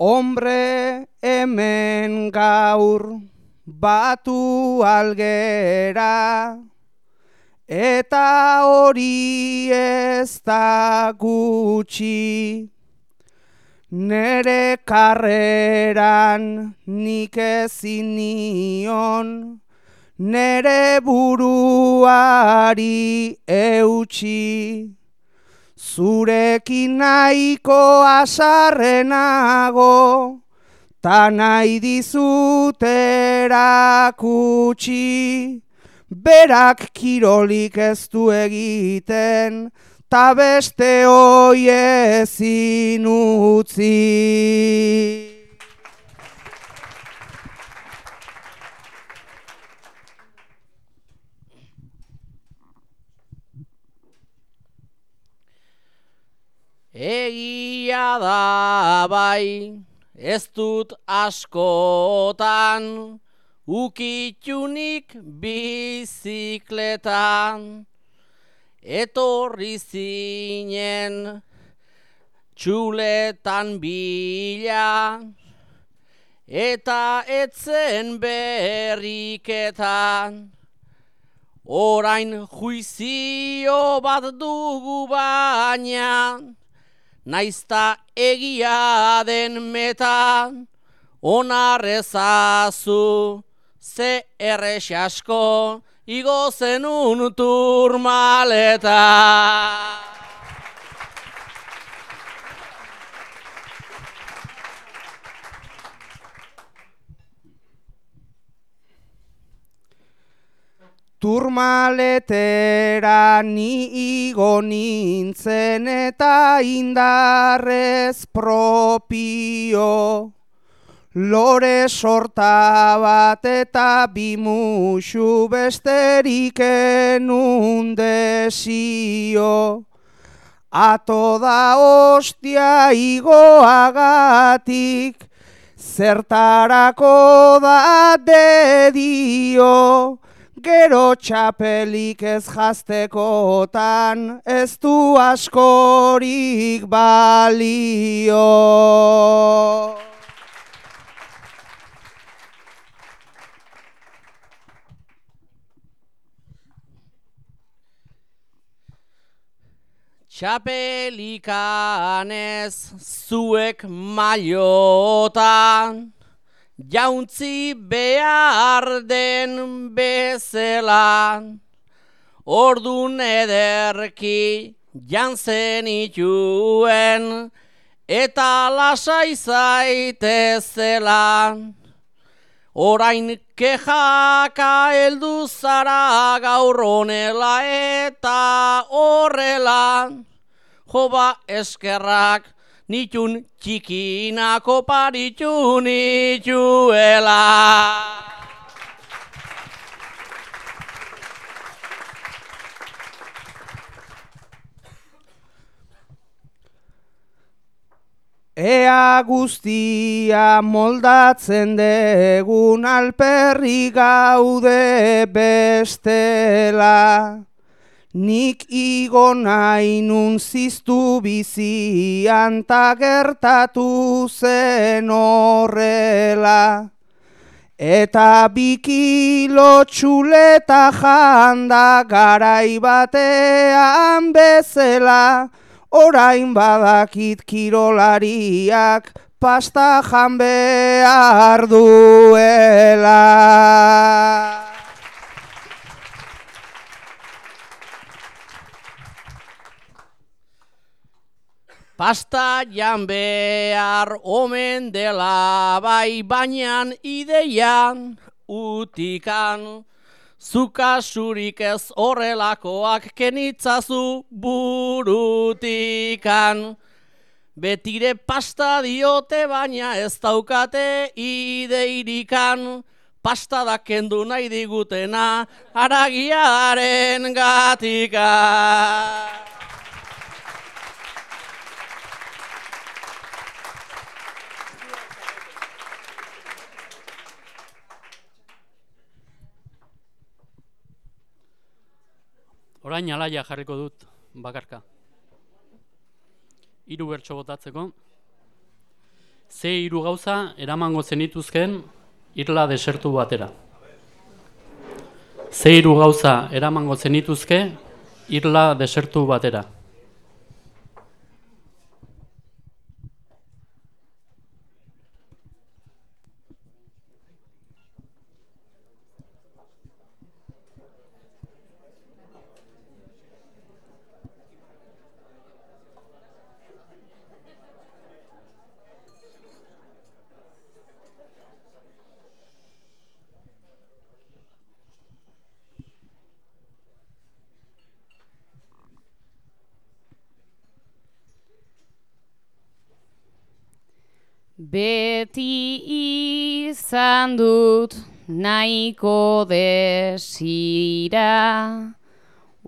Hombre hemen gaur batu algera, eta hori ez da gutxi. Nere karreran nik ezin nion, nere buruari eutxi. Zurekin nahiko asarrenago, ta nahi dizut erakutsi. Berak kirolik ez du egiten, ta beste hoi ezin utzi. Egia da bai, ez dut askotan, ukitunik bizikletan, etorri zinen txuletan bila, eta etzen berriketan, orain juizio bat dugu baina, naizta egia den metan, onarrezazu, ze errex asko, igo zenun turmaleta. Turmaletera ni igo nintzen eta indarrez propio. Lore sorta bat eta bimuxu besterik enun desio. Ato da ostia igoagatik, zertarako da dedio. Gero txapelik ez jaztekotan, ez du askorik balio. Txapelikanez zuek maiotan, jauntzi behar den bezelan, ordun ederki jantzen ituen, eta lasai zaitezelan. Orain kejaka heldu zara gaur honela eta horrela, joba eskerrak nitun txikinako paritu nituela. Ea guztia moldatzen degun alperri gaude bestela. Nik igo nahi nun ziztu bizian ta gertatu zen horrela. Eta bikilo txuleta janda garai batean bezela, orain badakit kirolariak pasta jan behar duela. Pasta jan behar omen dela bai bainan ideian utikan. Zuka surik ez horrelakoak kenitzazu burutikan. Betire pasta diote baina ez daukate ideirikan. Pasta da kendu nahi digutena aragiaren gatika. Orain alaia jarriko dut bakarka. Hiru bertso botatzeko. Ze hiru gauza eramango zenituzken irla desertu batera. Ze hiru gauza eramango zenituzke irla desertu batera. Beti izan dut nahiko desira,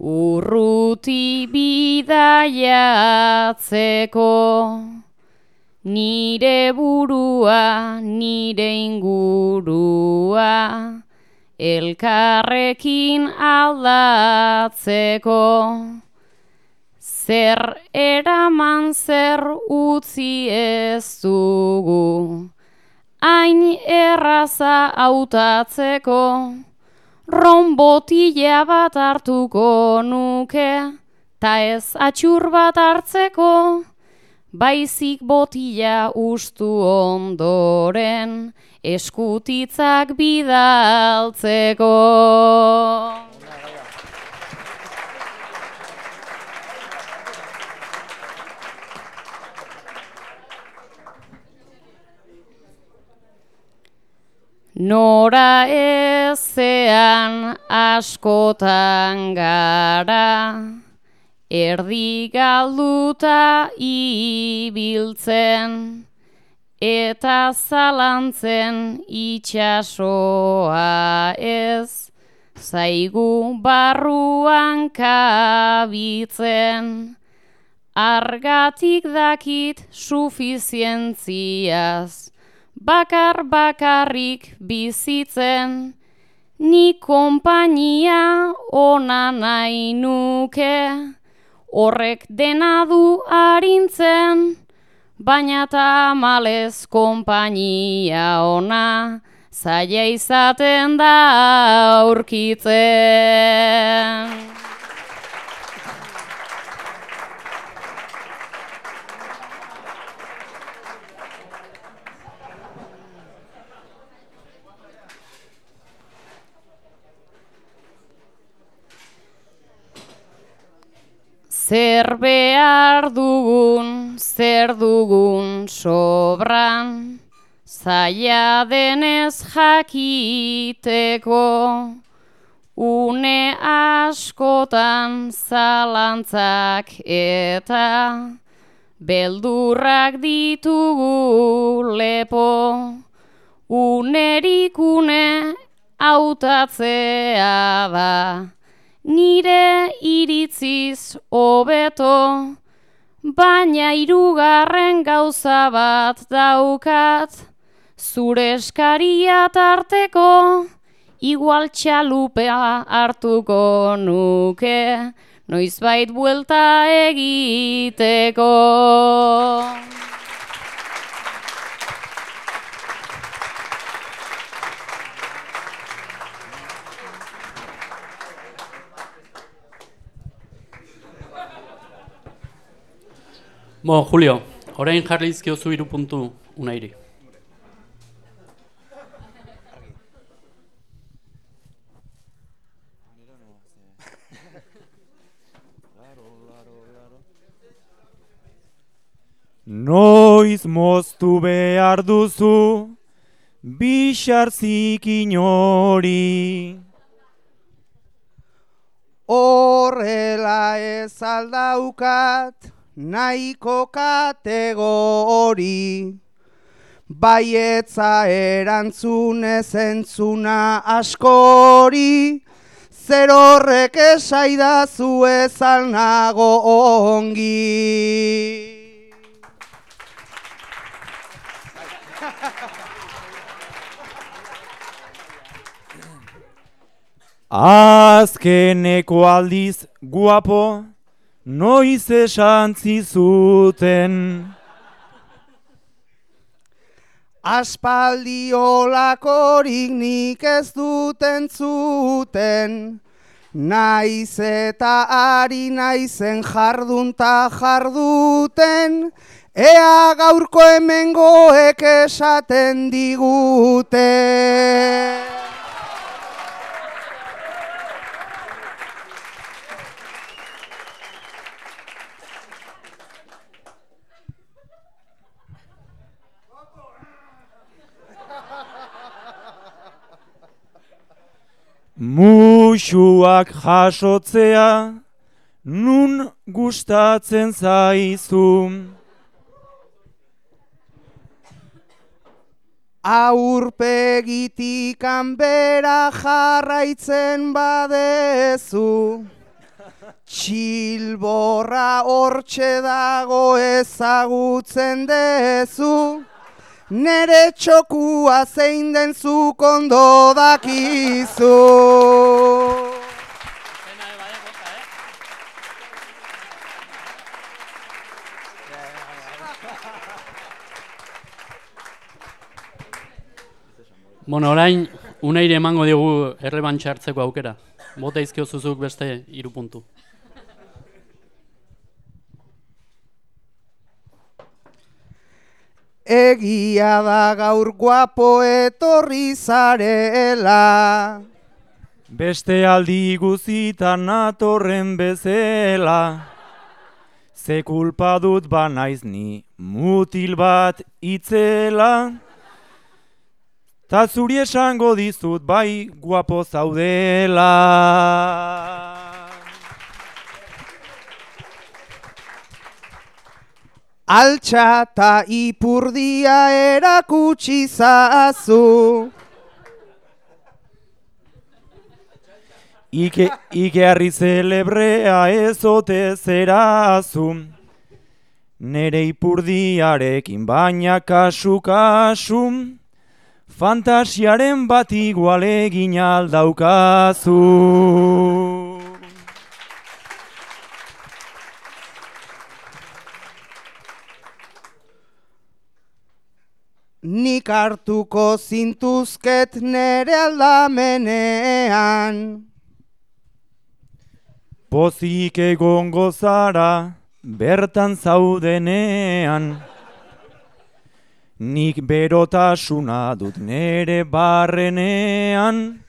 urruti bidaiatzeko, nire burua, nire ingurua, elkarrekin aldatzeko. Zer eraman zer utzi ez dugu, hain erraza hautatzeko, ronbotila bat hartuko nuke, ta ez atxur bat hartzeko, baizik botila ustu ondoren, eskutitzak bidaltzeko. Nora ezean askotan gara, erdi galduta ibiltzen, eta zalantzen itxasoa ez, zaigu barruan kabitzen, argatik dakit sufizientziaz, bakar bakarrik bizitzen, ni konpainia ona nahi nuke, horrek dena du arintzen, baina ta malez konpainia ona, zaila izaten da aurkitzen. Zer behar dugun, zer dugun sobran, zaila denez jakiteko, une askotan zalantzak eta beldurrak ditugu lepo, unerikune hautatzea da nire iritziz hobeto, baina hirugarren gauza bat daukat, zure eskaria tarteko, igual txalupea hartuko nuke, noizbait buelta egiteko. Bo, Julio, orain jarri izkiozu hiru puntu unairi. Noiz moztu behar duzu, bixarzik hori. Horrela ez aldaukat, nahiko kategori. Baietza erantzun ezentzuna askori, zer horrek esaidazu ezal nago ongi. Azkeneko aldiz guapo, noiz esan zizuten. Aspaldi olakorik nik ez duten zuten, naiz eta ari naizen jardunta jarduten, ea gaurko hemengoek esaten digute. Musuak jasotzea, nun gustatzen zaizu. Aurpegitik bera jarraitzen badezu Txilborra hortxe dago ezagutzen dezu Nere txokua zein den zu kondo dakizu Bueno, orain, uneire emango diogu errebantxa hartzeko aukera. Bota izkio zuzuk beste hiru puntu. Egia da gaur guapo etorri zarela Beste aldi guzitan natorren bezela. Ze kulpa dut ba naiz ni mutil bat itzela. Ta zuri esango dizut bai guapo zaudela. Altxa ta ipurdia erakutsi zazu Ike, ike harri zelebrea ezote zerazu. Nere ipurdiarekin baina kasu kasu. Fantasiaren bat igual egin aldaukazu. Nik hartuko zintuzket nere aldamenean Pozik egongo zara, bertan zaudenean. Nik berotasuna dut nere barrenean.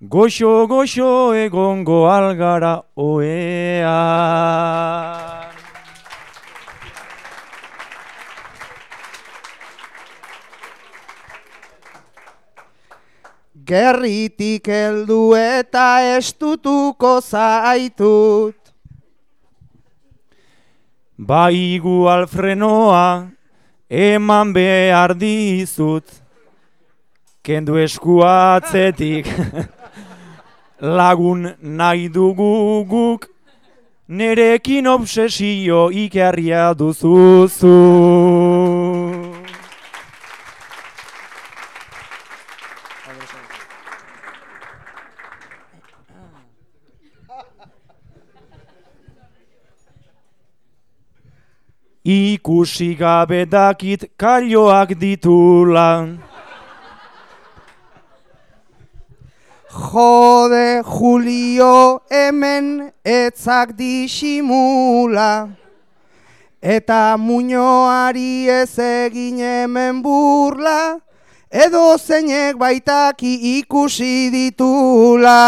Goxo, goxo egongo algara oean. Gerritik heldu eta estutuko zaitut Bai igual frenoa, eman behar dizut. Kendu eskuatzetik, lagun nahi dugu guk. Nerekin obsesio ikerria duzuzu. Ikusi gabe dakit kailioak ditula. Jode Julio hemen etzak disimula Eta muñoari ez egin hemen burla Edo zeinek baitaki ikusi ditula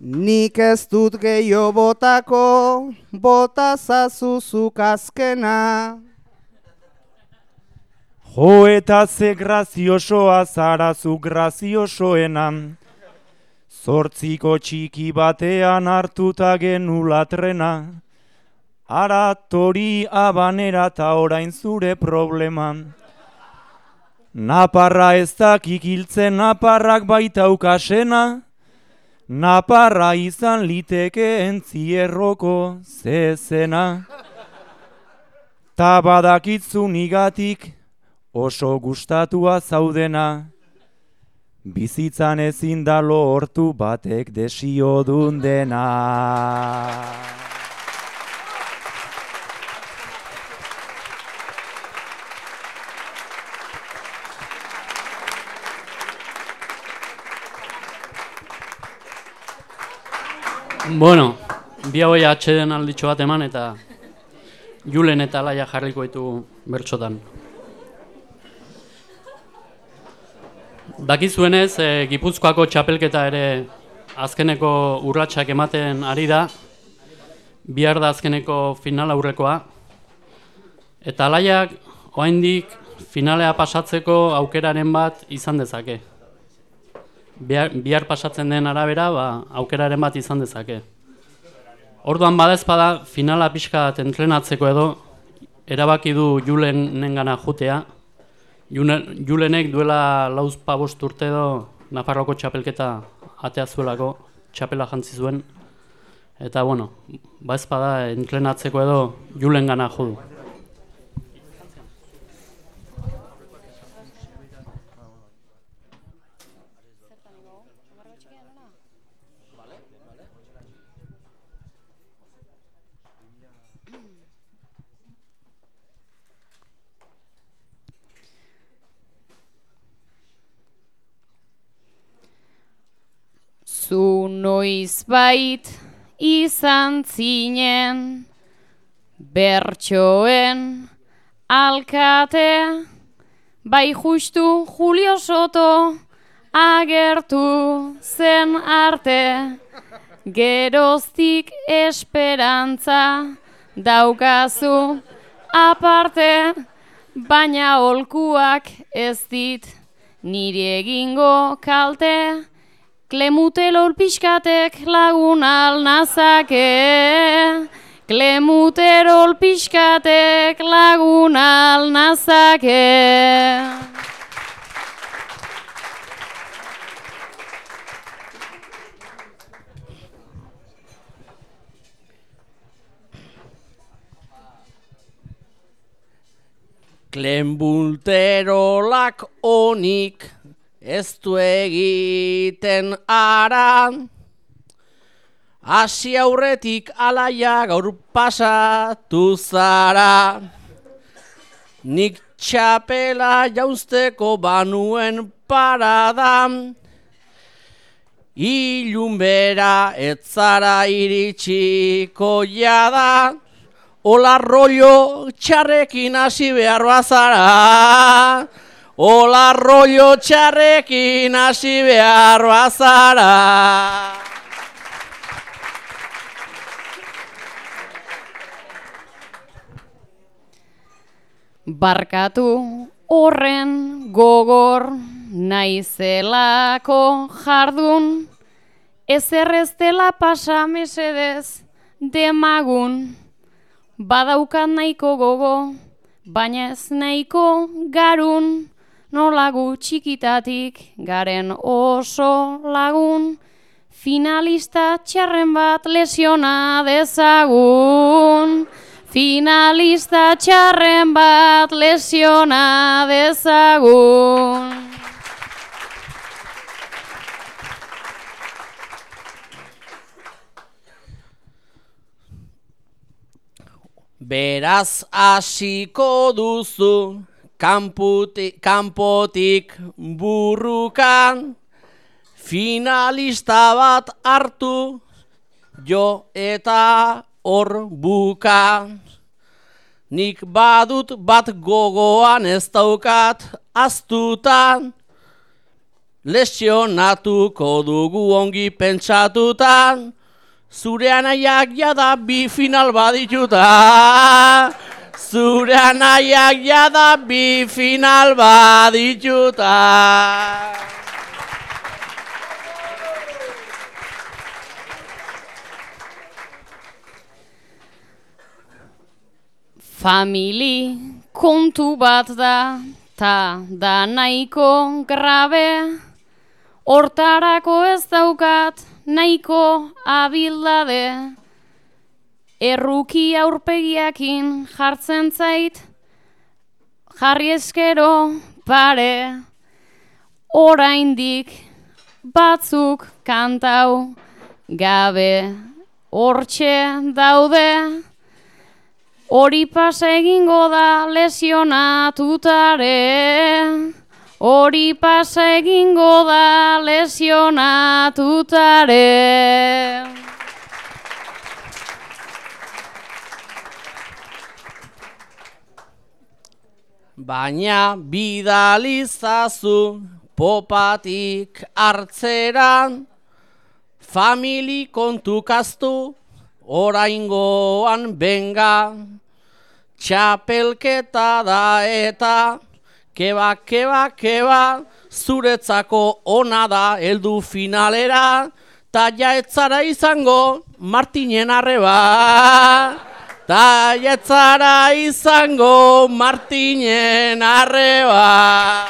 Nik ez dut gehiago botako, bota zazuzuk azkena. Jo eta ze graziosoa zara zu graziosoena. Zortziko txiki batean hartuta genula trena. Ara tori abanera eta orain zure problema. Naparra ez dakik hiltzen naparrak baitaukasena. Naparra izan liteke entzierroko zezena. Ta badakitzu nigatik oso gustatua zaudena. Bizitzan ezin da lortu batek desio dun Bueno, bi hauei atxeden alditxo bat eman eta Julen eta Laia jarriko ditu bertxotan. Dakizuenez, e, Gipuzkoako txapelketa ere azkeneko urratsak ematen ari da, bihar da azkeneko final aurrekoa, eta Laiak oraindik finalea pasatzeko aukeraren bat izan dezake. Bihar, bihar pasatzen den arabera, ba, aukeraren bat izan dezake. Orduan badezpada finala pixka entrenatzeko edo erabaki du Julenen jutea. Julenek duela lauz pabost urte edo Nafarroko txapelketa atea zuelako txapela jantzi zuen. Eta bueno, badezpada entrenatzeko edo Julen gana jodu. Zu noiz bait izan zinen bertsoen alkate. Bai justu Julio Soto agertu zen arte geroztik esperantza daukazu aparte baina olkuak ez dit niri egingo kalte Klemutelor pixkatek lagun alnazake. Klemuterol pixkatek lagun alnazake. Klenbulterolak onik ez du egiten ara. Asi aurretik alaia gaur pasatu zara. Nik txapela jauzteko banuen parada. Ilun bera etzara iritsiko jada. Ola rollo txarrekin hasi behar bazara. Ola rollo txarrekin hasi behar bazara. Barkatu horren gogor naizelako jardun, ezer ez dela pasa mesedez demagun, badaukat nahiko gogo, baina ez nahiko garun, nola txikitatik garen oso lagun, finalista txarren bat lesiona dezagun. Finalista txarren bat lesiona dezagun. Beraz hasiko duzu Kamputi, kampotik burrukan, finalista bat hartu, jo eta hor buka. Nik badut bat gogoan ez daukat aztutan, lesionatuko dugu ongi pentsatutan, zure anaiak jada bi final badituta. Zure anaiak jada bi final badituta. Famili kontu bat da, ta da nahiko grabe, hortarako ez daukat nahiko abildade. Erruki aurpegiakin jartzen zait, jarri eskero pare, oraindik batzuk kantau gabe, hortxe daude, hori pasa egingo da lesionatutare, hori pasa egingo da lesionatutare. Baina bidalizazu popatik hartzeran, famili kontukaztu oraingoan benga, txapelketa da eta keba, keba, keba, zuretzako ona da heldu finalera, ta jaetzara izango Martinen arreba. Ta jaetzara izango Martinen arreba.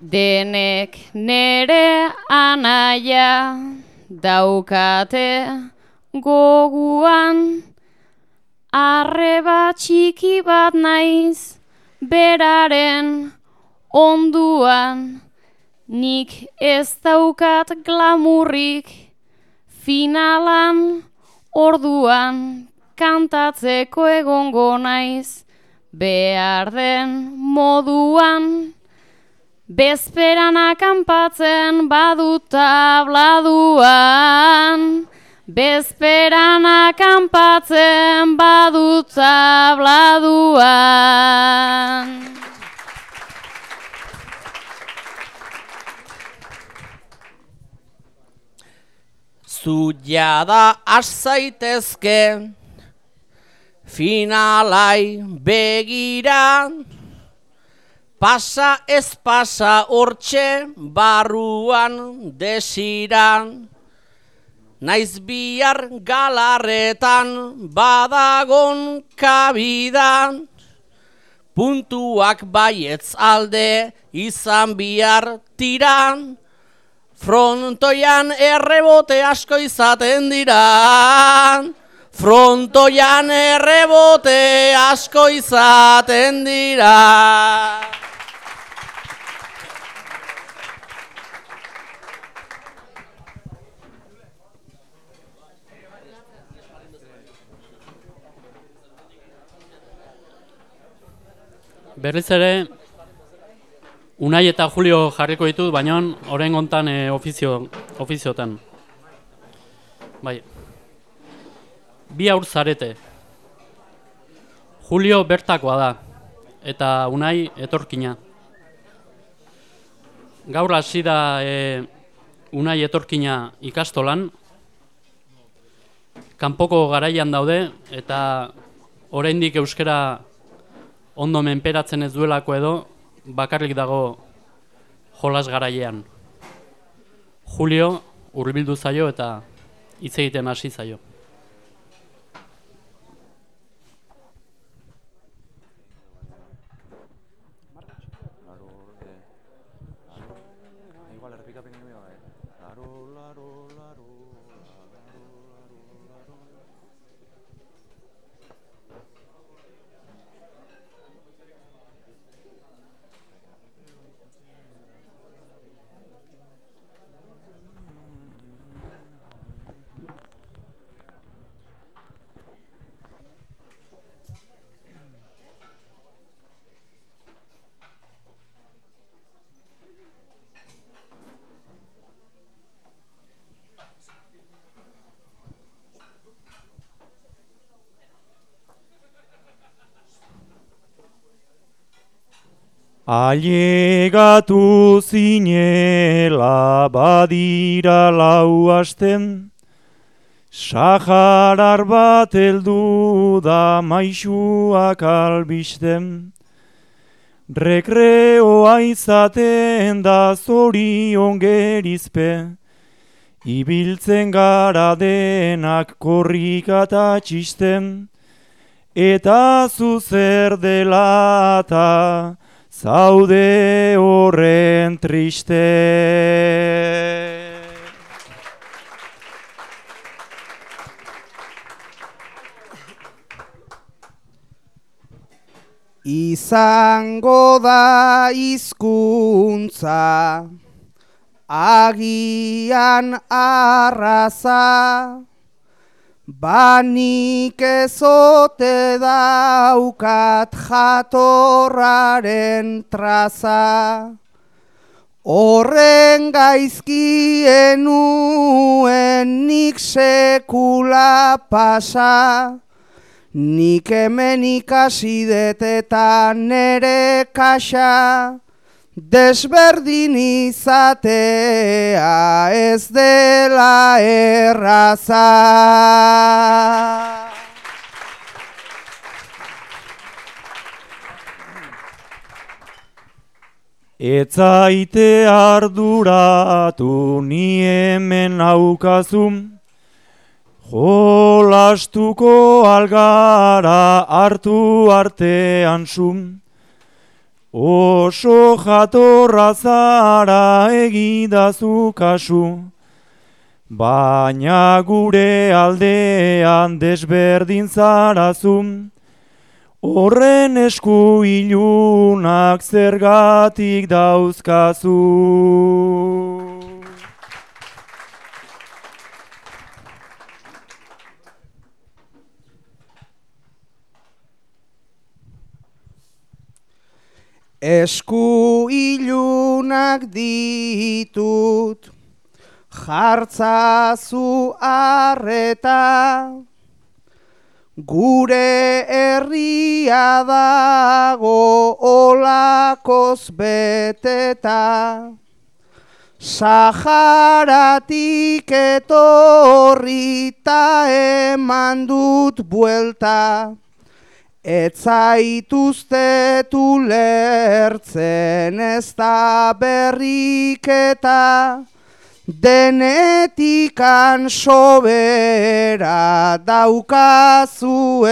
Denek nere anaia daukate goguan Arreba txiki bat naiz beraren onduan. Nik ez daukat glamurrik finalan orduan. Kantatzeko egongo naiz behar den moduan. Bezperan akampatzen badut tabladuan, Bezperan akampatzen badut tabladuan. Zu jada aszaitezke finalai begira, Pasa ez pasa hortxe barruan desiran, Naiz bihar galarretan badagon kabidan, Puntuak baietz alde izan bihar tiran, Frontoian errebote asko izaten dira, Frontoian errebote asko izaten dira. Berriz ere, Unai eta Julio jarriko ditut, baina orain hontan e, ofizio, ofiziotan. Bai. Bi aur zarete. Julio bertakoa da, eta Unai etorkina. Gaur hasi da e, Unai etorkina ikastolan, kanpoko garaian daude, eta oraindik euskara ondo menperatzen ez duelako edo, bakarrik dago jolas garailean. Julio hurbildu zaio eta hitz egiten hasi zaio. Ailegatu zinela badira lau asten, Saharar bat heldu da maixuak albisten, Rekreoa izaten da zorion gerizpe, Ibiltzen gara denak korrika eta txisten, Eta zuzer dela eta zaude horren triste. Izango da hizkuntza agian arraza, banik ezote daukat jatorraren traza. Horren gaizkien nik sekula pasa, nik hemen ikasi dut eta nere kaxa, desberdin izatea ez dela erraza. Etzaite arduratu ni hemen haukazum, jolastuko algara hartu artean sum. Oso jatorra zara egidazu kasu, baina gure aldean desberdin zarazum. Horren esku ilunak zergatik dauzkazu. Esku ilunak ditut, jartzazu arreta, gure herria dago olakoz beteta. Saharatik etorrita eman dut buelta, Etzaituzte lertzen ez da berriketa, denetikan sobera daukazu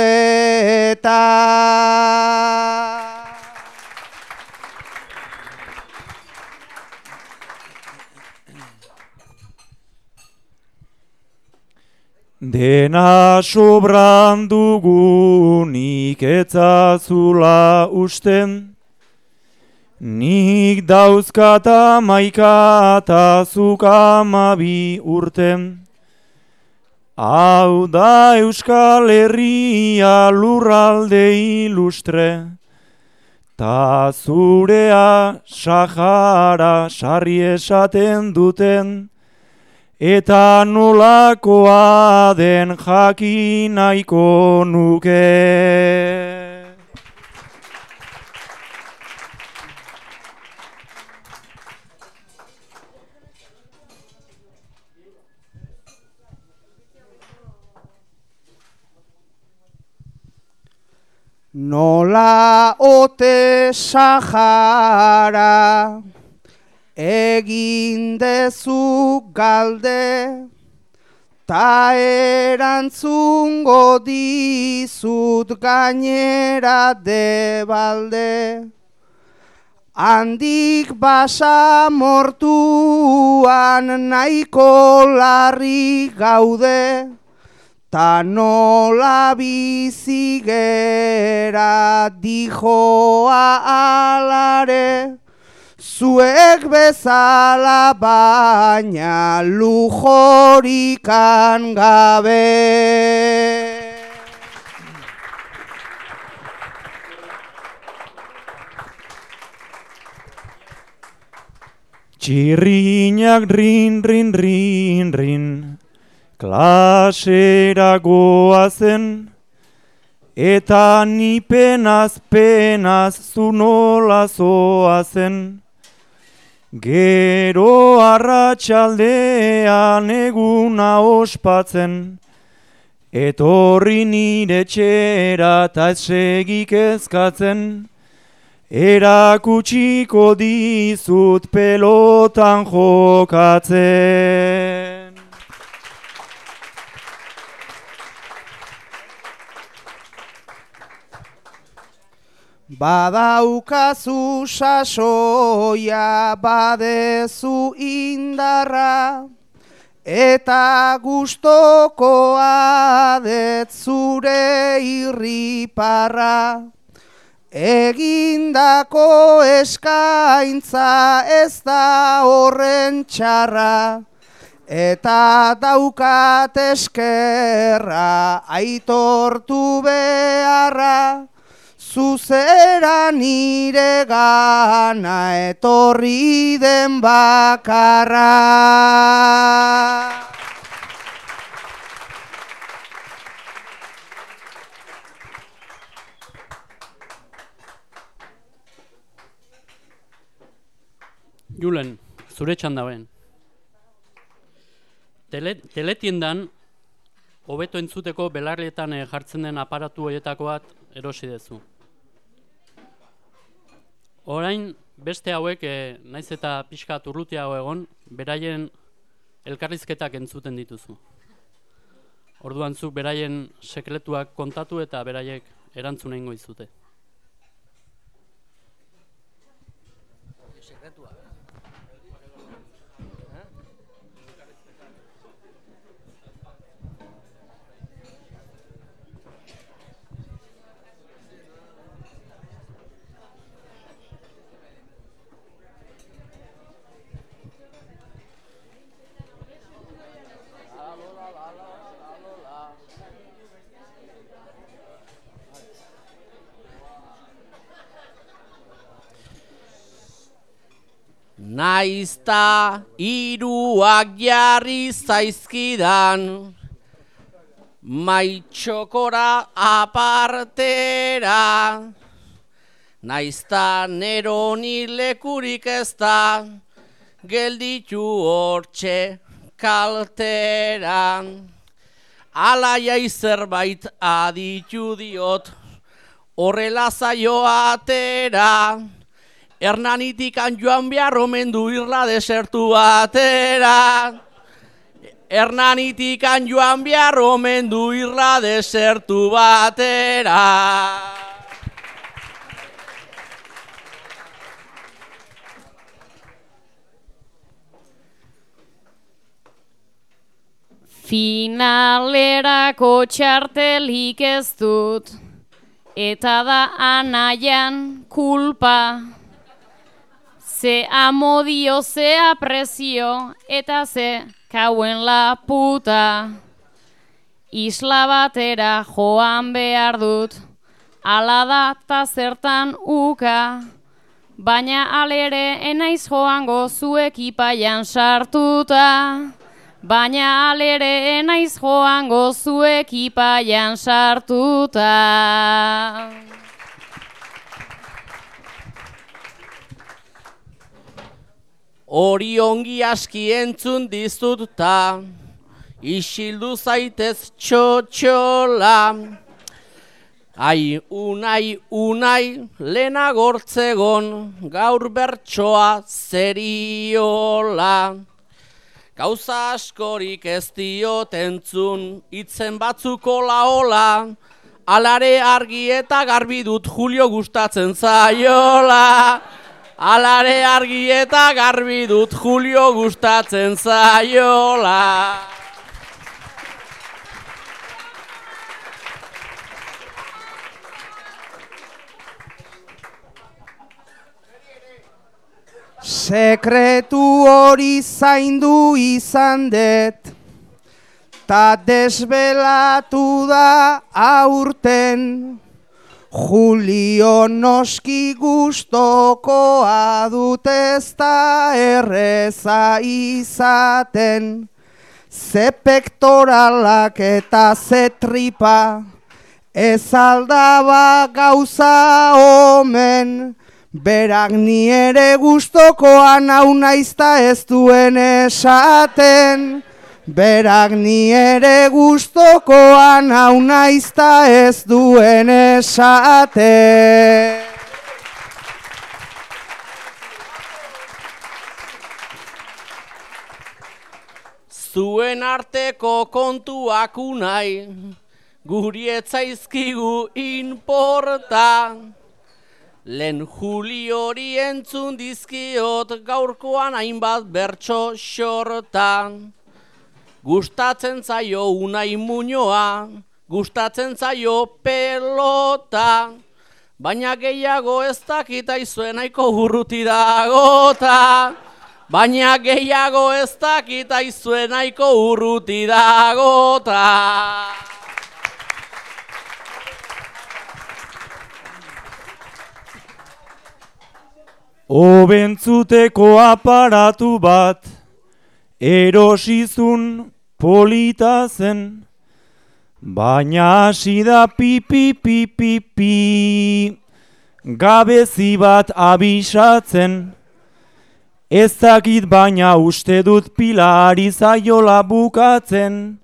Dena sobran dugu nik etzazula usten, nik dauzkata maikata zukamabi urten. Hau da Euskal Herria lurralde ilustre, ta zurea Sahara sarri esaten duten, eta nolakoa den jakin nahiko nuke. Nola ote Sahara egin dezu galde, ta erantzungo dizut gainera debalde. Handik basa mortuan nahiko larri gaude, ta nola bizigera dijoa alare, Zuek bezala baina lujorikan gabe. Txirriñak rin, rin, rin, rin, klasera goazen, eta ni penaz, penaz, zu nola zoazen. Gero arratsaldean eguna ospatzen, etorri nire txera eta segik ezkatzen, erakutsiko dizut pelotan jokatzen. Badaukazu sasoia badezu indarra, eta gustokoa det zure irriparra. Egindako eskaintza ez da horren txarra, eta daukat eskerra aitortu beharra, zuzera nire gana etorri den bakarra. Julen, zure txanda ben. Tele, teletiendan, hobeto entzuteko belarrietan eh, jartzen den aparatu horietako bat erosi dezu. Orain, beste hauek, eh, naiz eta pixka turrutiago egon, beraien elkarrizketak entzuten dituzu. Orduan zuk beraien sekretuak kontatu eta beraiek erantzun egingo izute. Naizta iruak jarri zaizkidan, maitxokora apartera. Naizta neroni lekurik ez da, gelditu hortxe kaltera. Alaia zerbait aditu diot, horrela zaio atera. Hernanitik joan behar omen du irla desertu batera. Hernanitik joan behar omen du irla desertu batera. Finalerako txartelik ez dut, eta da anaian kulpa. Ze amodio, ze aprezio, eta ze kauen la puta. Isla batera joan behar dut, ala da ta zertan uka. Baina alere enaiz joango zuek ipaian sartuta. Baina alere naiz joango zuek ipaian sartuta. Hori ongi aski entzun dizut ta, isildu zaitez txotxola. Ai, unai, unai, lena gortzegon, gaur bertsoa zeriola. Gauza askorik ez diot entzun, itzen batzuk ola alare argi eta garbi dut Julio gustatzen zaiola. Alare argi eta garbi dut Julio gustatzen zaiola. Sekretu hori zaindu izan dut, ta desbelatu da aurten, Julio noski gustokoa dut ez da erreza izaten, ze pektoralak eta ze tripa, ez aldaba gauza omen, Berak ni ere gustokoan hau naizta ez duen esaten. Berak ni ere gustokoan hau naizta ez duen esaten. Zuen arteko kontuak unai, guri etzaizkigu inporta. Lehen Juli hori entzun dizkiot gaurkoan hainbat bertso xortan. Gustatzen zaio unai muñoa, gustatzen zaio pelota. Baina gehiago ez dakita izuenaiko hurruti dagota. Baina gehiago ez dakita izuenaiko hurruti dagota. Obentzuteko aparatu bat, erosizun polita zen, baina hasi da pipi pipi pi, gabezi bat abisatzen, ez dakit baina uste dut pilari zaiola bukatzen.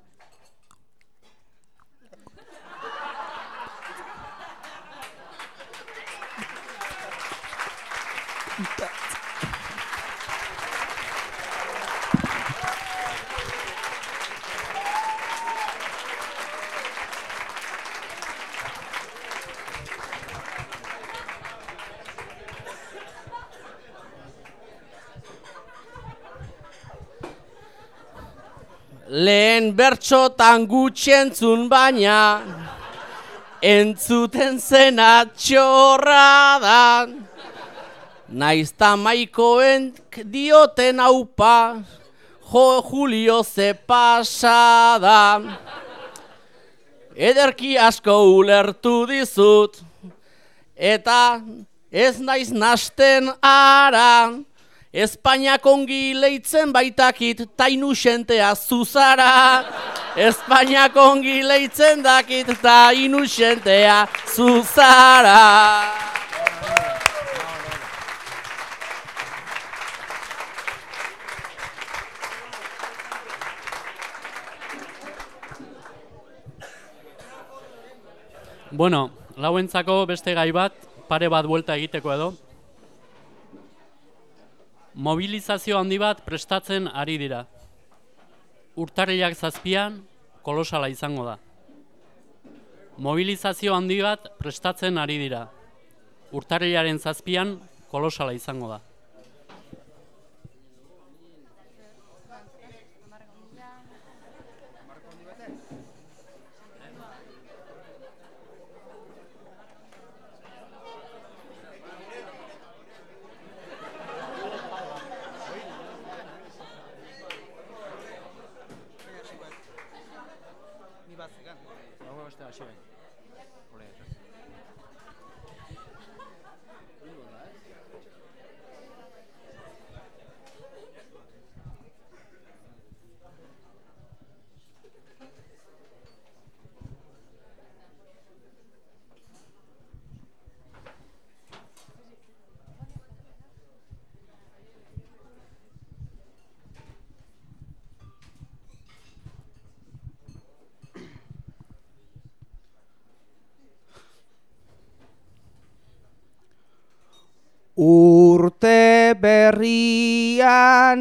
Lehen bertxotan gutxentzun baina, entzuten zena txorra da. Naizta maikoen dioten haupa, jo Julio ze pasada. Ederki asko ulertu dizut, eta ez naiz nasten ara. Espainiak ongi leitzen baitakit tainu xentea zuzara. Espainiak ongi leitzen dakit tainu xentea zuzara. Bueno, lauentzako beste gai bat, pare bat buelta egiteko edo. Mobilizazio handi bat prestatzen ari dira. Urtarriak zazpian, kolosala izango da. Mobilizazio handi bat prestatzen ari dira. Urtarriaren zazpian, kolosala izango da. Urte berrian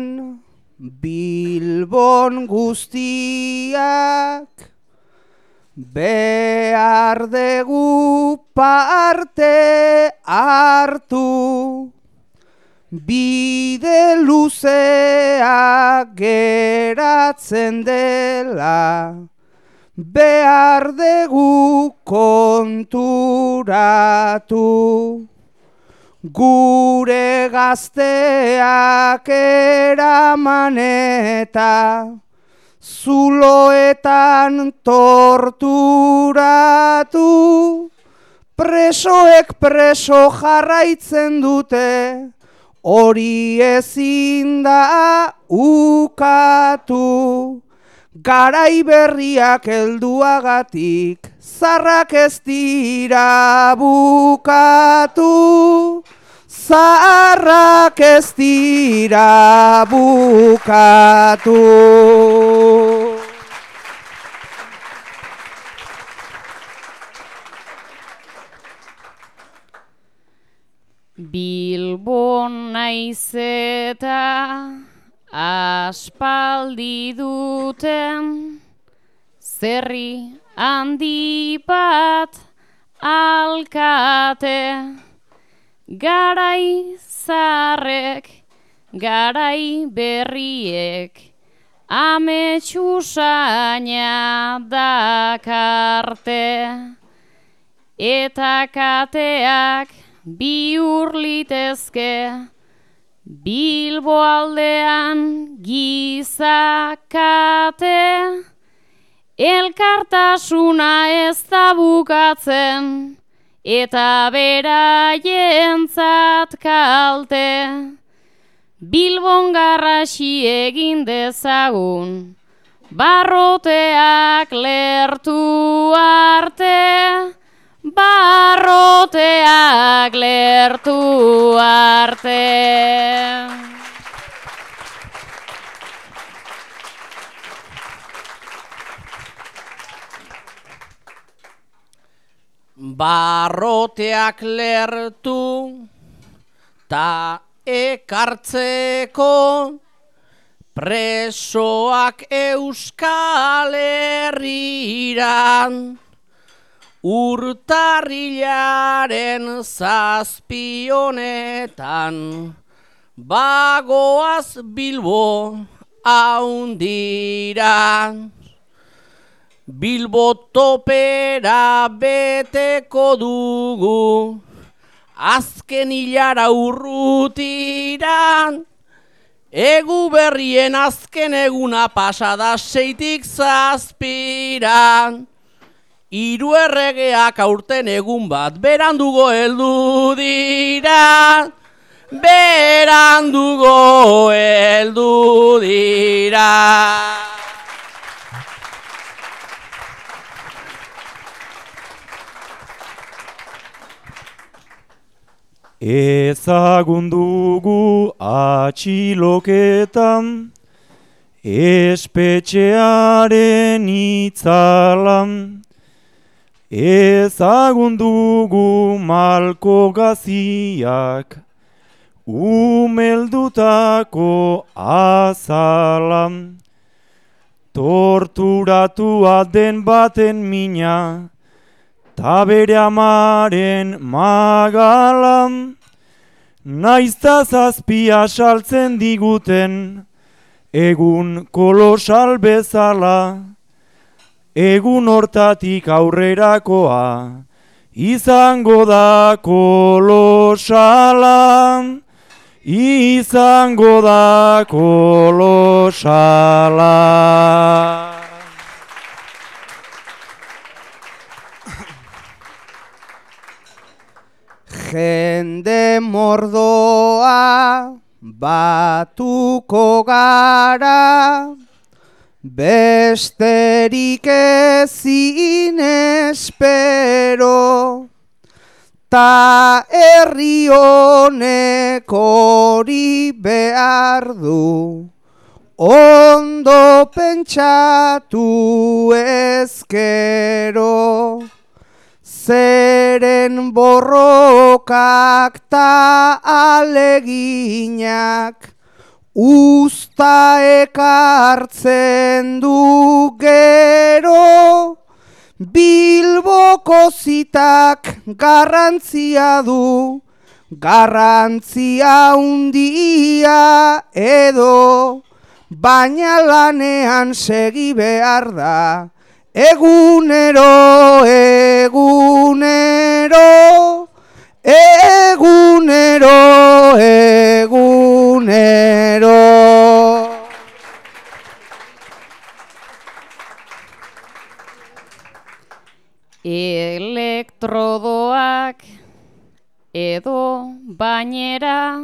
Bilbon guztiak behar dugu parte hartu. Bide luzea geratzen dela behar dugu konturatu gure gazteak eraman eta zuloetan torturatu. Presoek preso jarraitzen dute hori ezin da ukatu garai berriak helduagatik zarrak ez dira bukatu Zarrak ez dira bukatu. Bilbon naiz eta aspaldi duten zerri handi bat alkate. Garai zarrek garai berriek ametsusaina dakarte. Eta kateak bi urlitezke Bilbo aldean gizakate Elkartasuna ez da bukatzen eta beraientzat kalte. Bilbon garrasi egin dezagun, barroteak lertu arte, barroteak lertu arte. Barroteak lertu ta ekartzeko presoak euskal herriran urtarrilaren zazpionetan bagoaz bilbo haundiran. Bilbo topera beteko dugu, azken hilara urrutiran, egu berrien azken eguna pasada seitik zazpiran. Iru erregeak aurten egun bat berandugo heldu dira, berandugo heldu dira. Ezagun dugu atxiloketan, espetxearen itzalan. Ezagun dugu malko gaziak, umeldutako azalan. Torturatu den baten mina, ta bere amaren magalan, naizta zazpia saltzen diguten, egun kolosal bezala, egun hortatik aurrerakoa, izango da kolosala, izango da kolosala. Jende mordoa batuko gara, besterik ezin espero, ta herri honek hori behar du, ondo pentsatu ezkero. Zeren borrokak ta aleginak Usta ekartzen du gero Bilboko zitak garrantzia du Garrantzia undia edo Baina lanean segi behar da Egunero, egunero, egunero, egunero. Elektrodoak edo bainera,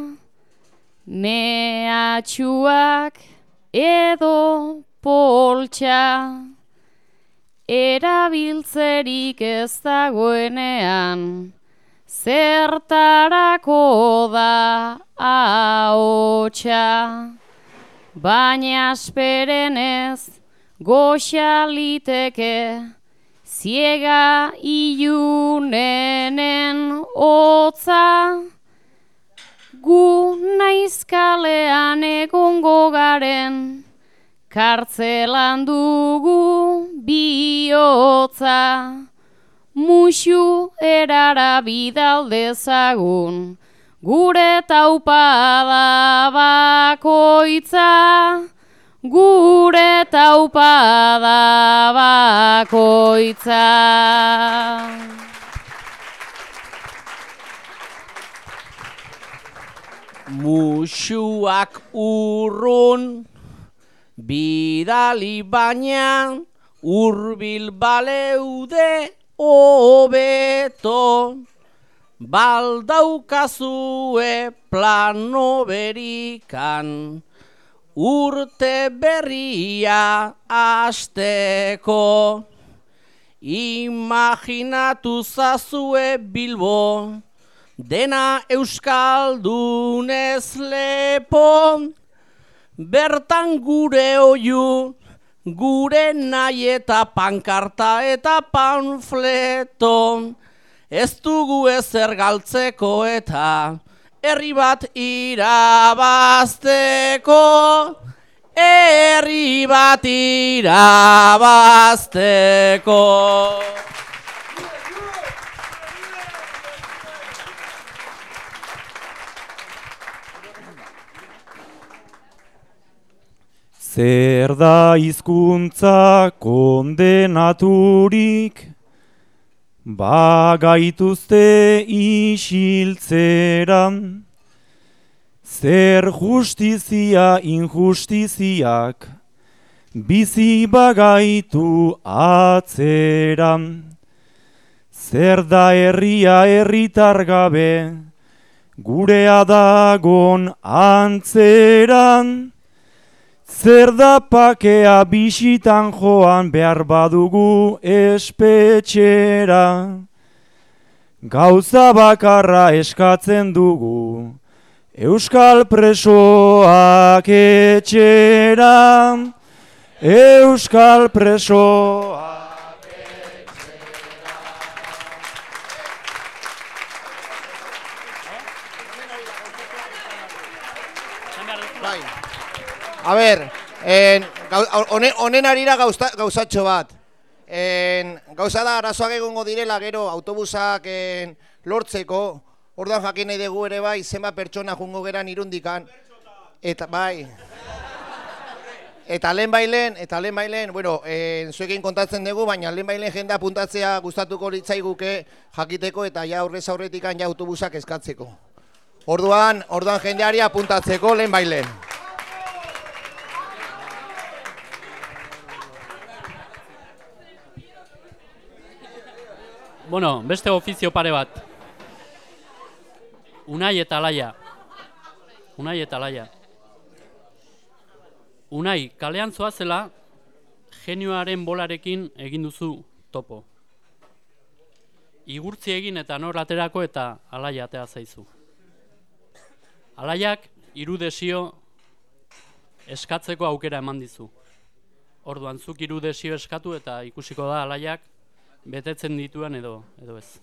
mehatxuak edo poltsa. Erabiltzerik ez dagoenean, zertarako da ahotsa, baina asperenez goxa liteke, ziega ilunenen hotza, gu naizkalean egongo garen, Kartzelan dugu bihotza, musu erara bidaldezagun, gure taupada bakoitza, gure taupada bakoitza. Musuak urrun, Bidali baina urbil baleude hobeto baldaukazue plano berikan, urte berria asteko. Imaginatu zazue Bilbo, dena Euskaldunez lepo, bertan gure oiu, gure nahi eta pankarta eta panfleto, ez dugu ezer galtzeko eta herri bat irabazteko, herri bat irabazteko. Zer da hizkuntza kondenaturik, bagaituzte isiltzeran, zer justizia injustiziak, bizi bagaitu atzeran, zer da herria herritar gabe, gurea dagon antzeran, Zer da pakea bisitan joan behar badugu espetxera. Gauza bakarra eskatzen dugu, Euskal presoak etxera. Euskal presoak A ber, honen, arira gauza, gauzatxo bat. En, gauza da arazoak egongo direla gero autobusak en, lortzeko, orduan jakin nahi dugu ere bai, zenbat pertsona jungo geran irundikan. Eta bai. Eta lehen bailen, eta lehen bailen, bueno, en, zuekin kontatzen dugu, baina lehen bailen jendea puntatzea gustatuko litzaiguke jakiteko eta ja aurrez aurretikan ja autobusak eskatzeko. Orduan, orduan jendeari apuntatzeko lehen bailen. Bueno, beste ofizio pare bat. Unai eta Laia. Unai eta Laia. Unai, kalean zoazela, genioaren bolarekin egin duzu topo. Igurtzi egin eta nor aterako eta alaia atea zaizu. Alaiak hiru desio eskatzeko aukera eman dizu. Orduan zuk hiru desio eskatu eta ikusiko da alaiak betetzen dituen edo edo ez.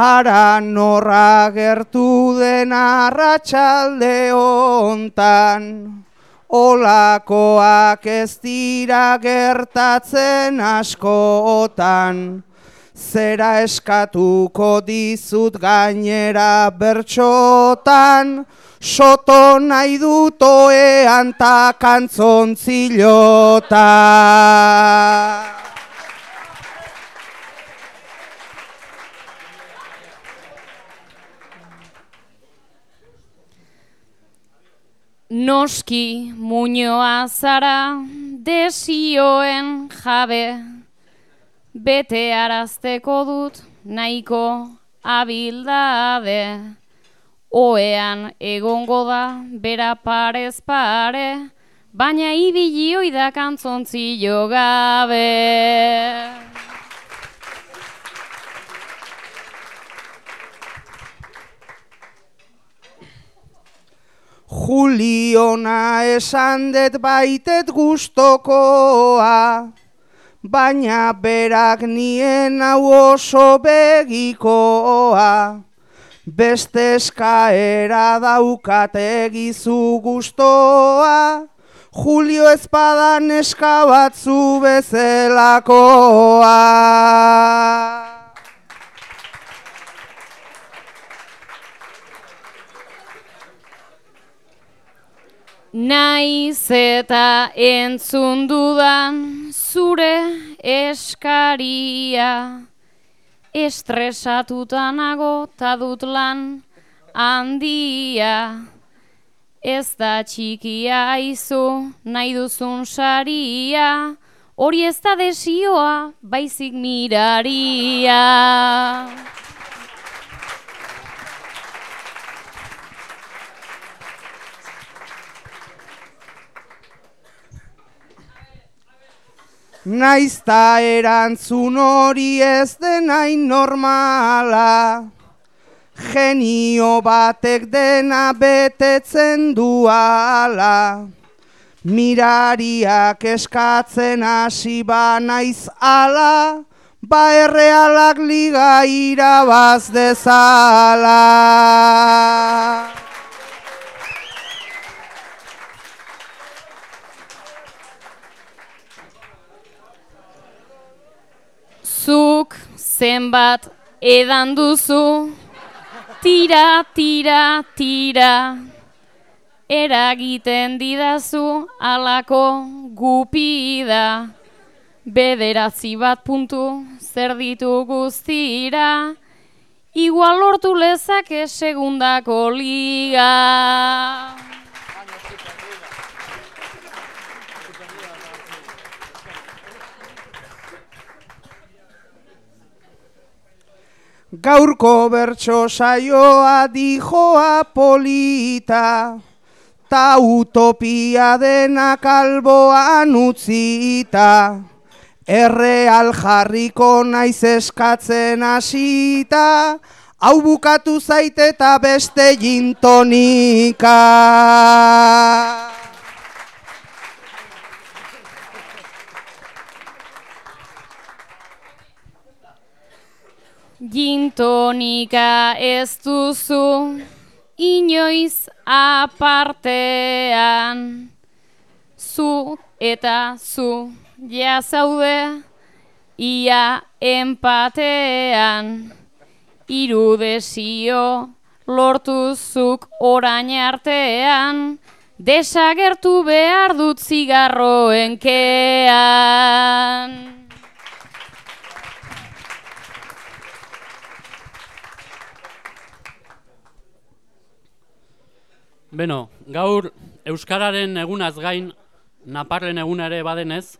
Ara norra gertu den arratsalde hontan, olakoak ez dira gertatzen askotan, zera eskatuko dizut gainera bertxotan, soto nahi dut oean ta kantzontzilota. Noski muñoa zara desioen jabe, bete arazteko dut nahiko abildade. Oean egongo da bera parez pare, baina ibilioi da kantzontzilo gabe. Juliona esan det baitet gustokoa, baina berak nien hau oso begikoa. Beste eskaera daukate gizu gustoa, Julio Espada neska batzu bezelakoa. Naiz eta entzun dudan zure eskaria. Estresatuta nago ta dut lan handia. Ez da txikia izu nahi duzun saria. Hori ez da desioa baizik miraria Naizta erantzun hori ez denain normala, genio batek dena betetzen duala. Mirariak eskatzen hasi ba naiz ala, ba errealak liga irabaz dezala. Zuk zenbat edan duzu, tira, tira, tira, eragiten didazu alako gupida, bederatzi bat puntu zer ditu guztira, igual lortu lezake segundako liga. Gaurko bertso saioa dijoa polita, ta utopia dena kalboan utzita. Erreal jarriko naiz eskatzen hasita, hau bukatu zaite eta beste jintonika. Gintonika ez duzu inoiz apartean. Zu eta zu ja zaude ia empatean hiru desio lortuzuk orain artean. Desagertu behar dut zigarroen kean. Beno, gaur Euskararen egunaz gain Naparren eguna ere badenez,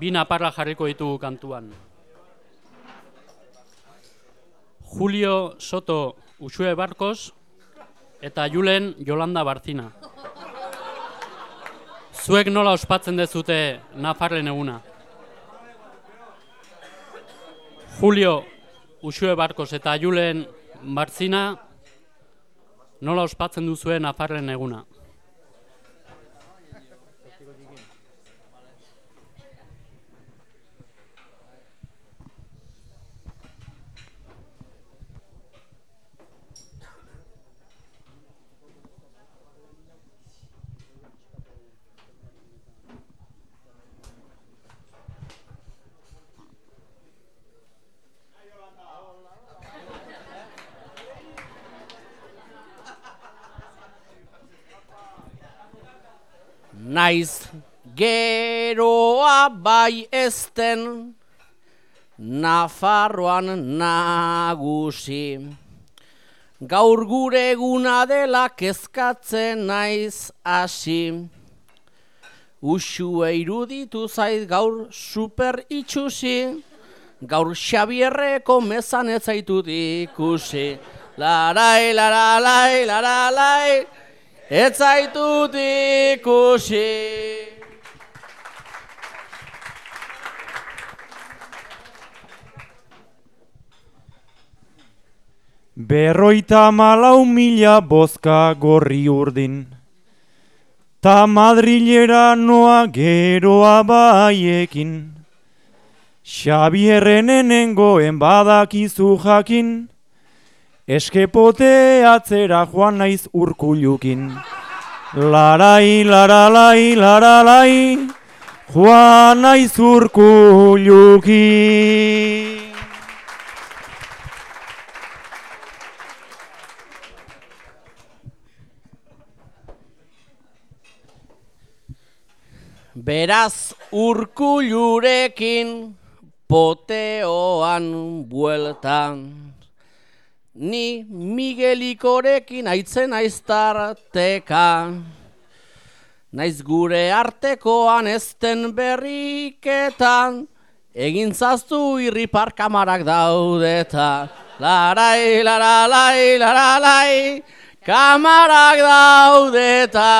bi Naparra jarriko ditugu kantuan. Julio Soto Usue Barkos eta Julen Jolanda Barzina. Zuek nola ospatzen dezute Nafarren eguna? Julio Usue Barkos eta Julen Barzina nola ospatzen duzuen Nafarren eguna? Naiz geroa bai ezten Nafarroan nagusi. Gaur gure eguna dela kezkatzen naiz hasi. Usue iruditu zait gaur super itxusi. Gaur Xabierreko mezan ez zaitut ikusi. Larai, laralai, laralai, Ez zaitut ikusi. Berroita malau mila bozka gorri urdin. Ta Madrilera noa geroa baiekin. Xabierrenenengoen badakizu jakin, eskepote atzera joan naiz urkulukin. Larai, laralai, laralai, joan naiz urkulukin. Beraz urkulurekin poteoan bueltan. Ni Miguelikorekin aitzen aiztarteka. Naiz gure artekoan ezten berriketan. Egin zaztu irripar kamarak daudeta. Larai, laralai, laralai, kamarak daudeta.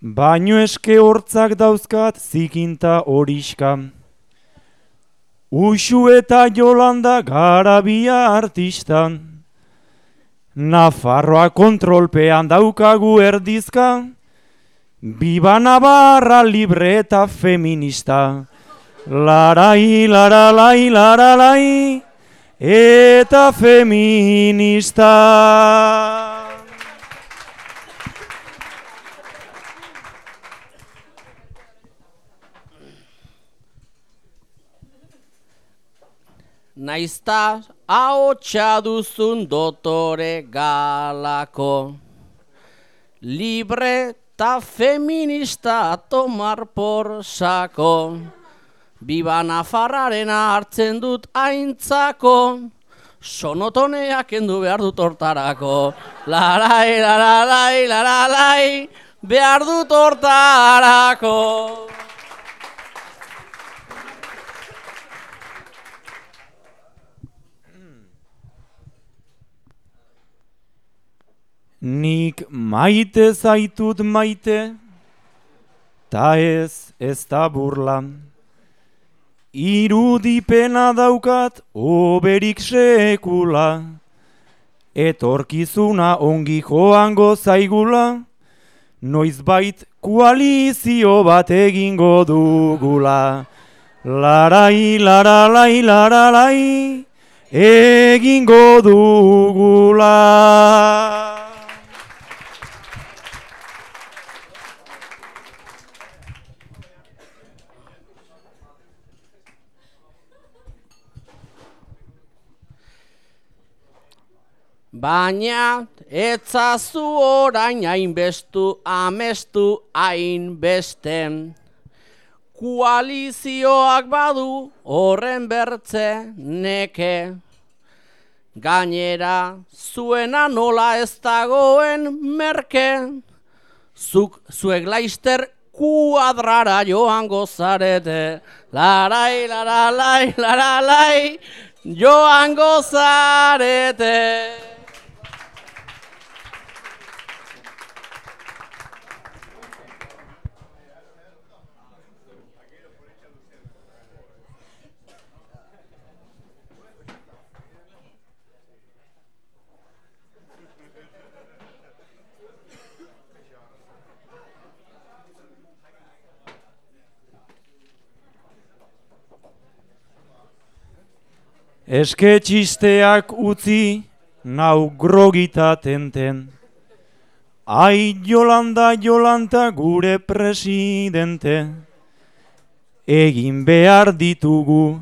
Baino eske hortzak dauzkat zikinta horiska. Uxu eta Jolanda garabia artista. Nafarroa kontrolpean daukagu erdizka. Biba Navarra libre eta feminista. Larai, laralai, laralai, eta feminista. Naizta ahotsa duzun dotore galako. Libre ta feminista tomar por sako. Biba Nafarraren hartzen dut aintzako. Sonotoneak kendu behar dut hortarako. Larai, laralai, laralai, behar dut hortarako. Nik maite zaitut maite, ta ez ez da burla. Irudipena daukat oberik sekula, etorkizuna ongi joango zaigula, noizbait koalizio bat egingo dugula. Larai, laralai, laralai, egingo dugula. Baina etzazu orain hainbestu amestu hainbesten. Koalizioak badu horren bertze neke. Gainera zuena nola ez dagoen merke. Zuk zuek laister kuadrara joango zarete. Larai, laralai, laralai, joango zarete. Eske txisteak utzi, nau grogita tenten. Ai Jolanda, Jolanta gure presidente. Egin behar ditugu,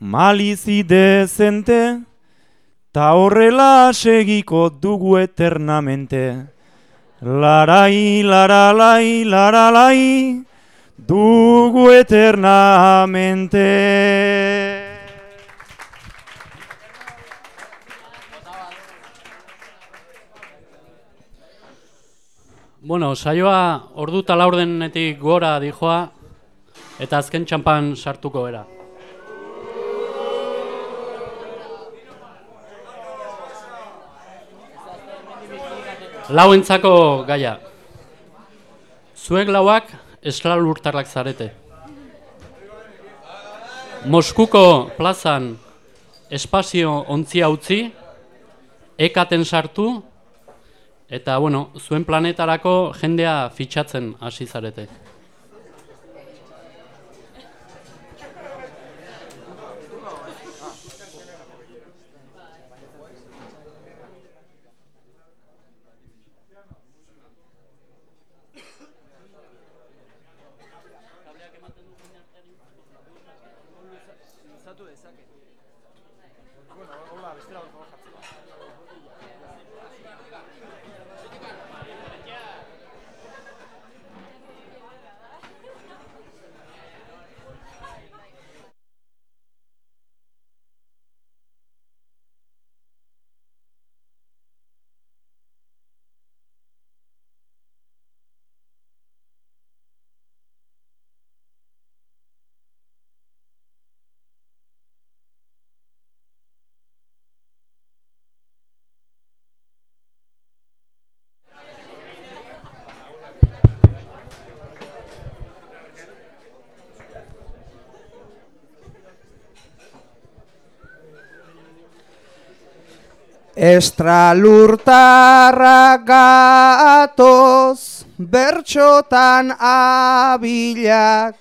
malizi dezente, ta horrela segiko dugu eternamente. Larai, laralai, laralai, dugu eternamente. Bueno, saioa ordu eta laurdenetik gora dijoa, eta azken txampan sartuko era. Lauentzako gaia. Zuek lauak eslalurtarrak zarete. Moskuko plazan espazio ontzia utzi, ekaten sartu, Eta, bueno, zuen planetarako jendea fitxatzen hasi zarete. Estralurtarra gatoz bertxotan abilak.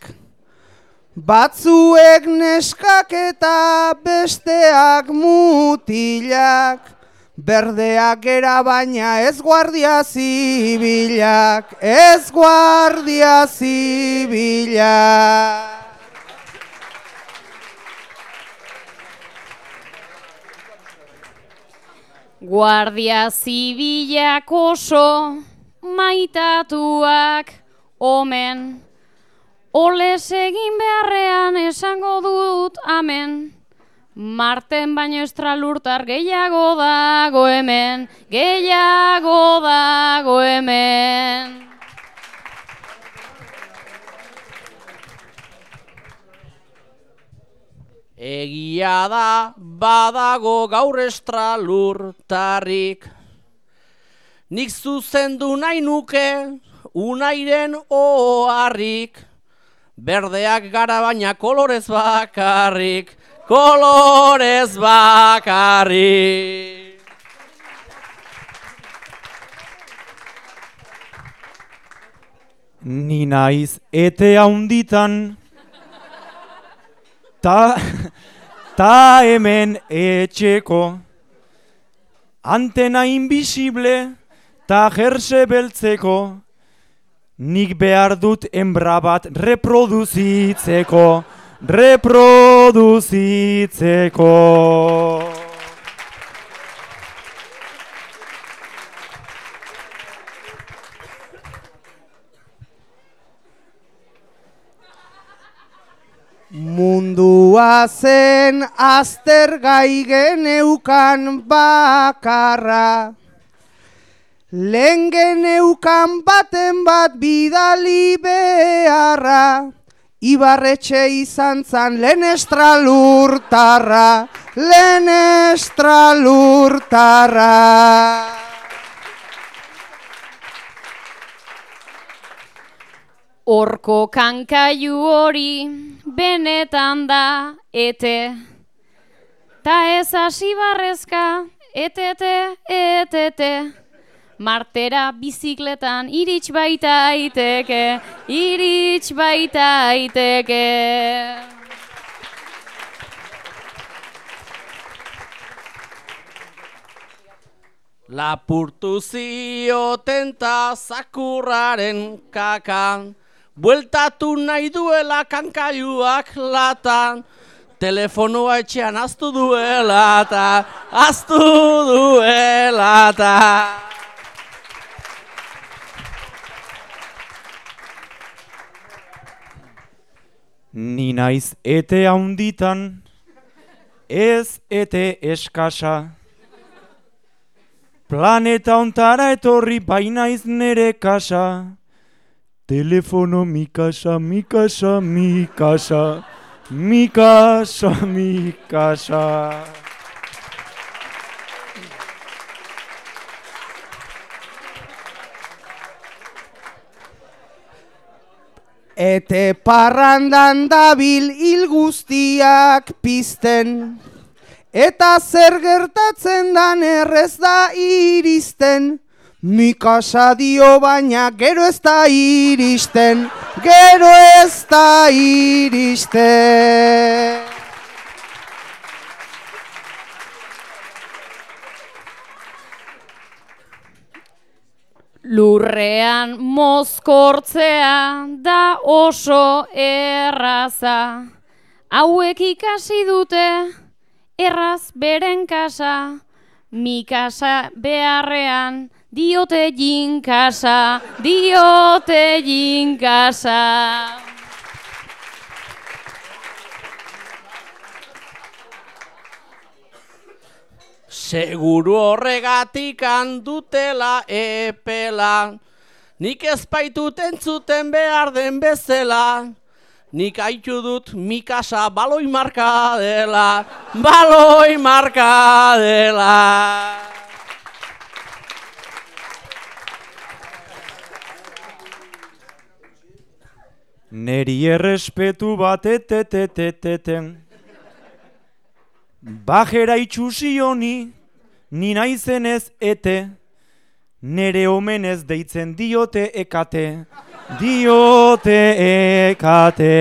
Batzuek neskak eta besteak mutilak. Berdeak era baina ez guardia zibilak Ez guardia zibilak Guardia zibilak oso maitatuak omen. Oles egin beharrean esango dut amen. Marten baino estralurtar gehiago dago hemen, gehiago dago hemen. Egia da badago gaur estralurtarrik. Nik zuzendu nahi nuke unairen oharrik. Berdeak gara baina kolorez bakarrik, kolorez bakarrik. Ni naiz ete haunditan, ta, ta hemen etxeko, antena invisible, ta jerse beltzeko, nik behar dut enbra bat reproduzitzeko, reproduzitzeko. Mundua zen aztergai geneukan bakarra. Lehen geneukan baten bat bidali beharra. Ibarretxe izan zan lehen estralurtarra, lehen estralurtarra. Horko kankaiu hori benetan da ete. Ta ez hasi barrezka, etete, etete. Martera bizikletan irits baita aiteke, irits baita aiteke. Lapurtu zioten ta zakurraren kakan, bueltatu nahi duela kankaiuak latan, telefonoa etxean aztu duela eta aztu duela eta. Ni naiz ete haunditan, ez ete eskasa. Planeta ontara etorri bainaiz nere kasa. Telefono mi casa, mi casa, mi casa, mi casa, mi casa. Ete parrandan dabil hil guztiak pizten, eta zer gertatzen dan errez da iristen, Mikasa dio baina gero ez da iristen, gero ez da iristen. Lurrean mozkortzea da oso erraza. Hauek ikasi dute erraz beren kasa. Mi kasa beharrean diote jinkasa, diote jinkasa. Seguru horregatik handutela epela, nik ez entzuten behar den bezala, nik haitu dut mikasa baloi marka dela, baloi marka dela. Neri errespetu bat eteteteteten. Bajera itxusi honi, ni naizenez ete. Nere omenez deitzen diote ekate, diote ekate.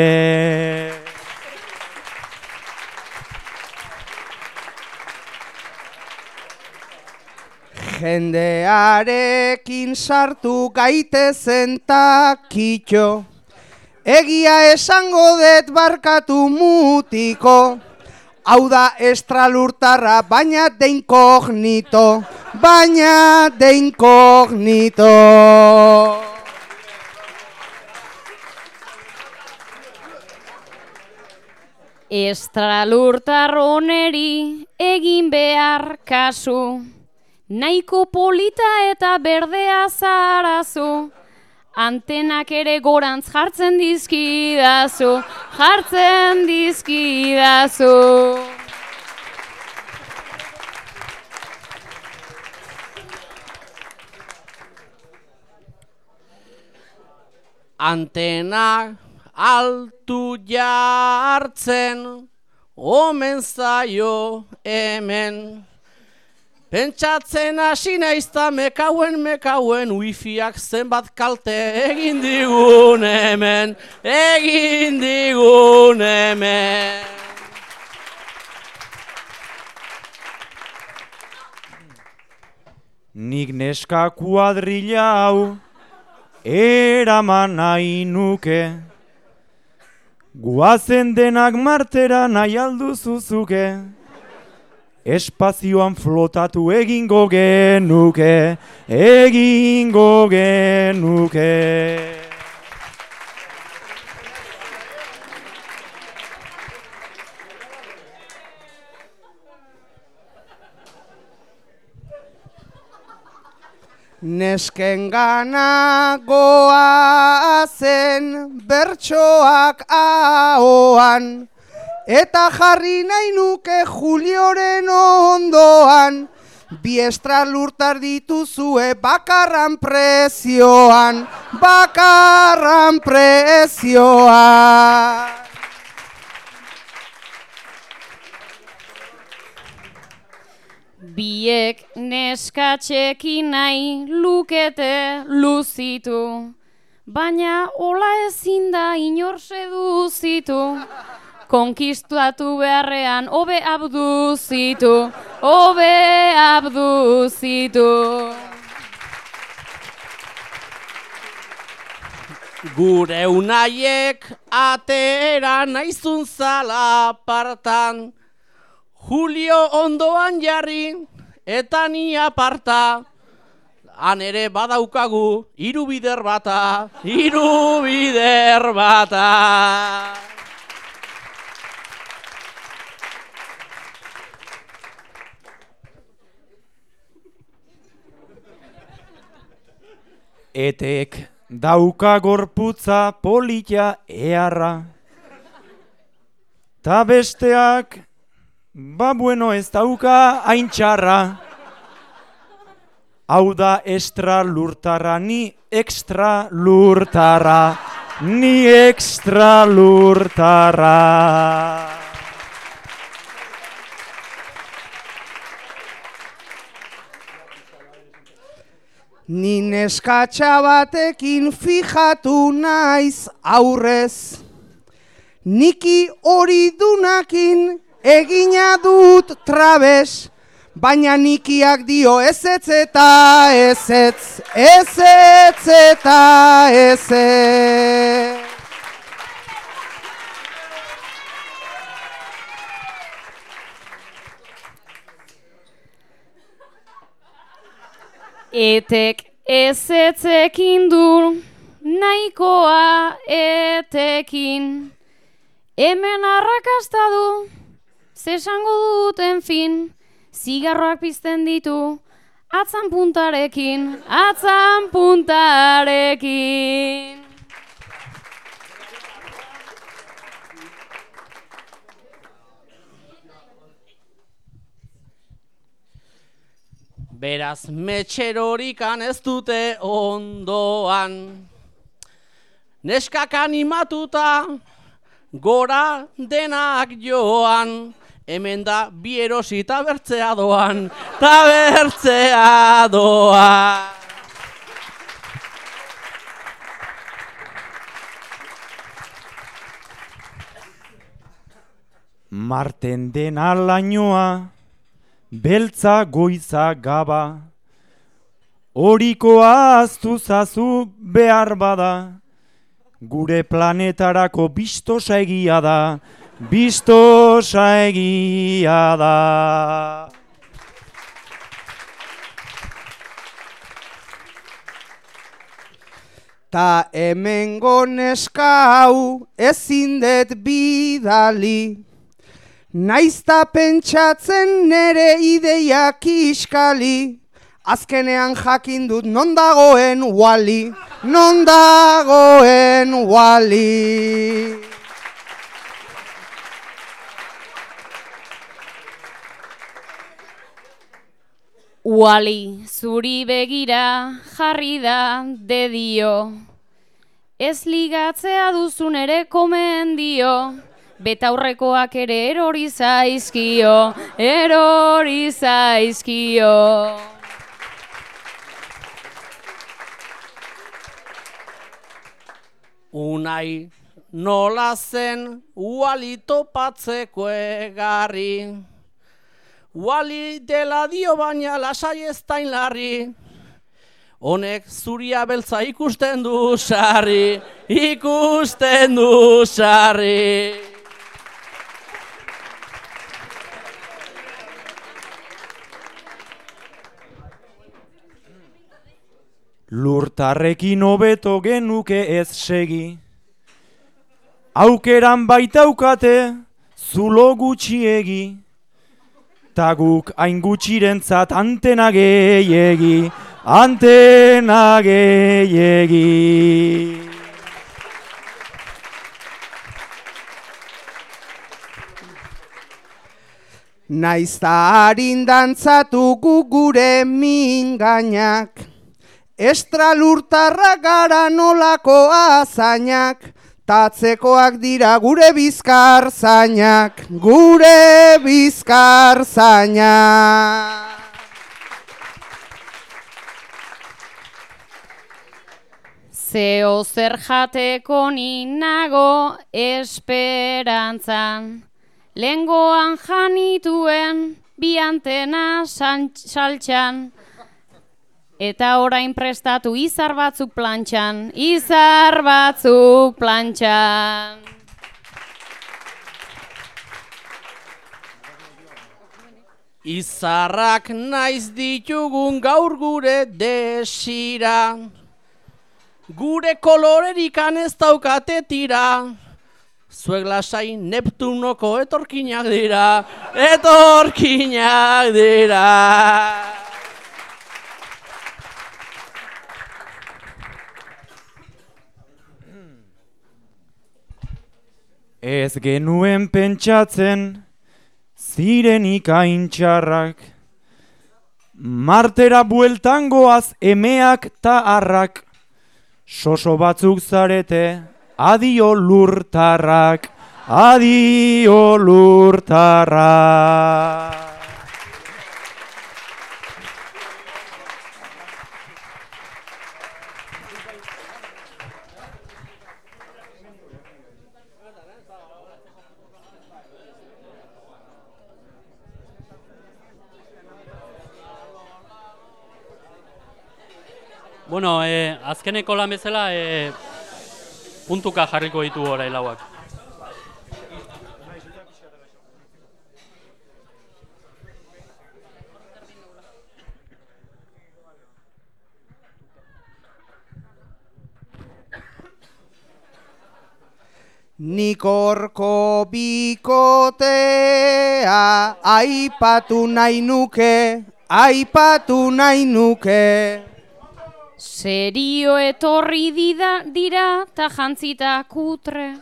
Jendearekin sartu gaitezen takitxo, egia esango dut barkatu mutiko, hau da estralurtarra baina de inkognito, baina de inkognito. Estralurtar oneri egin behar kasu. Naiko polita eta berdea zarazu. Antenak ere gorantz jartzen dizkidazu, jartzen dizkidazu. Antenak altu jartzen, omen zaio hemen. Pentsatzen hasi naizta mekauen mekauen wifiak zenbat kalte egin digun hemen, egin digun hemen. Nik neska kuadrilla hau eraman nahi nuke. Guazen denak martera nahi alduzuzuke. Espazioan flotatu egingo genuke, egingo genuke. Nesken gana goazen bertsoak ahoan, eta jarri nahi nuke Julioren ondoan, biestra lurtar dituzue bakarran prezioan, bakarran prezioan. Biek neskatxekin nahi lukete luzitu, baina hola ezin da inor seduzitu. Konkistatu beharrean hobe abduzitu, hobe abduzitu. Gure unaiek atera naizun zala partan, Julio ondoan jarri eta ni aparta. Han ere badaukagu hiru bider bata, hiru bider bata. Etek dauka gorputza polita eharra. Ta besteak, ba bueno ez dauka hain txarra. Hau da estra lurtarra, ni extra lurtarra, ni extra lurtarra. Ni neskatxa batekin fijatu naiz aurrez. Niki hori dunakin egina dut trabes, baina nikiak dio ezetz eta ezetz, ezetz eta ezetz. Etek ezetzekin du, nahikoa etekin. Hemen arrakasta du, zesango duten fin, zigarroak pizten ditu, atzan puntarekin, atzan puntarekin. Beraz, metxerorikan ez dute ondoan. Neskak animatuta, gora denak joan. Hemen da bi erosi tabertzea doan, tabertzea doan. Marten den alainoa, beltza goiza gaba, horikoa aztu zazu behar bada, gure planetarako bistosa egia da, bistosa egia da. Ta hemengo neska hau ezin dut bidali. Naizta pentsatzen nere ideiak iskali. Azkenean jakin dut non dagoen wali, non dagoen wali. Uali, zuri begira jarri da dedio. Ez ligatzea duzun ere komendio. Betaurrekoak ere erori zaizkio, erori zaizkio. Unai nola zen uali topatzeko egarri. Uali dela dio baina lasai ez larri. Honek zuria beltza ikusten du sarri, ikusten du sarri. Lurtarrekin hobeto genuke ez segi. Aukeran baitaukate zulo gutxiegi. Ta guk hain gutxirentzat antena gehiegi, antena gehiegi. Naizta harin dantzatu gu gure mingainak. Estra lurtarra gara nolako azainak. Tatzekoak dira gure bizkar zainak, gure bizkar zainak. Zeo zer jateko ni nago esperantzan. Lengoan janituen bi antena san- saltxan. Eta orain prestatu izar batzuk plantxan, izar batzuk plantxan. Izarrak naiz ditugun gaur gure desira. Gure kolorerikan ez daukate tira. Zuek lasai Neptunoko etorkinak dira, etorkinak dira. Ez genuen pentsatzen zirenik aintxarrak. Martera bueltan goaz emeak ta harrak. Soso batzuk zarete, adio lurtarrak, adio lurtarrak. Bueno, e, azkeneko lan bezala e, puntuka jarriko ditu orai lauak. Nik horko bikotea aipatu nahi nuke, aipatu nahi nuke. Serio etorri dida, dira ta jantzita kutre.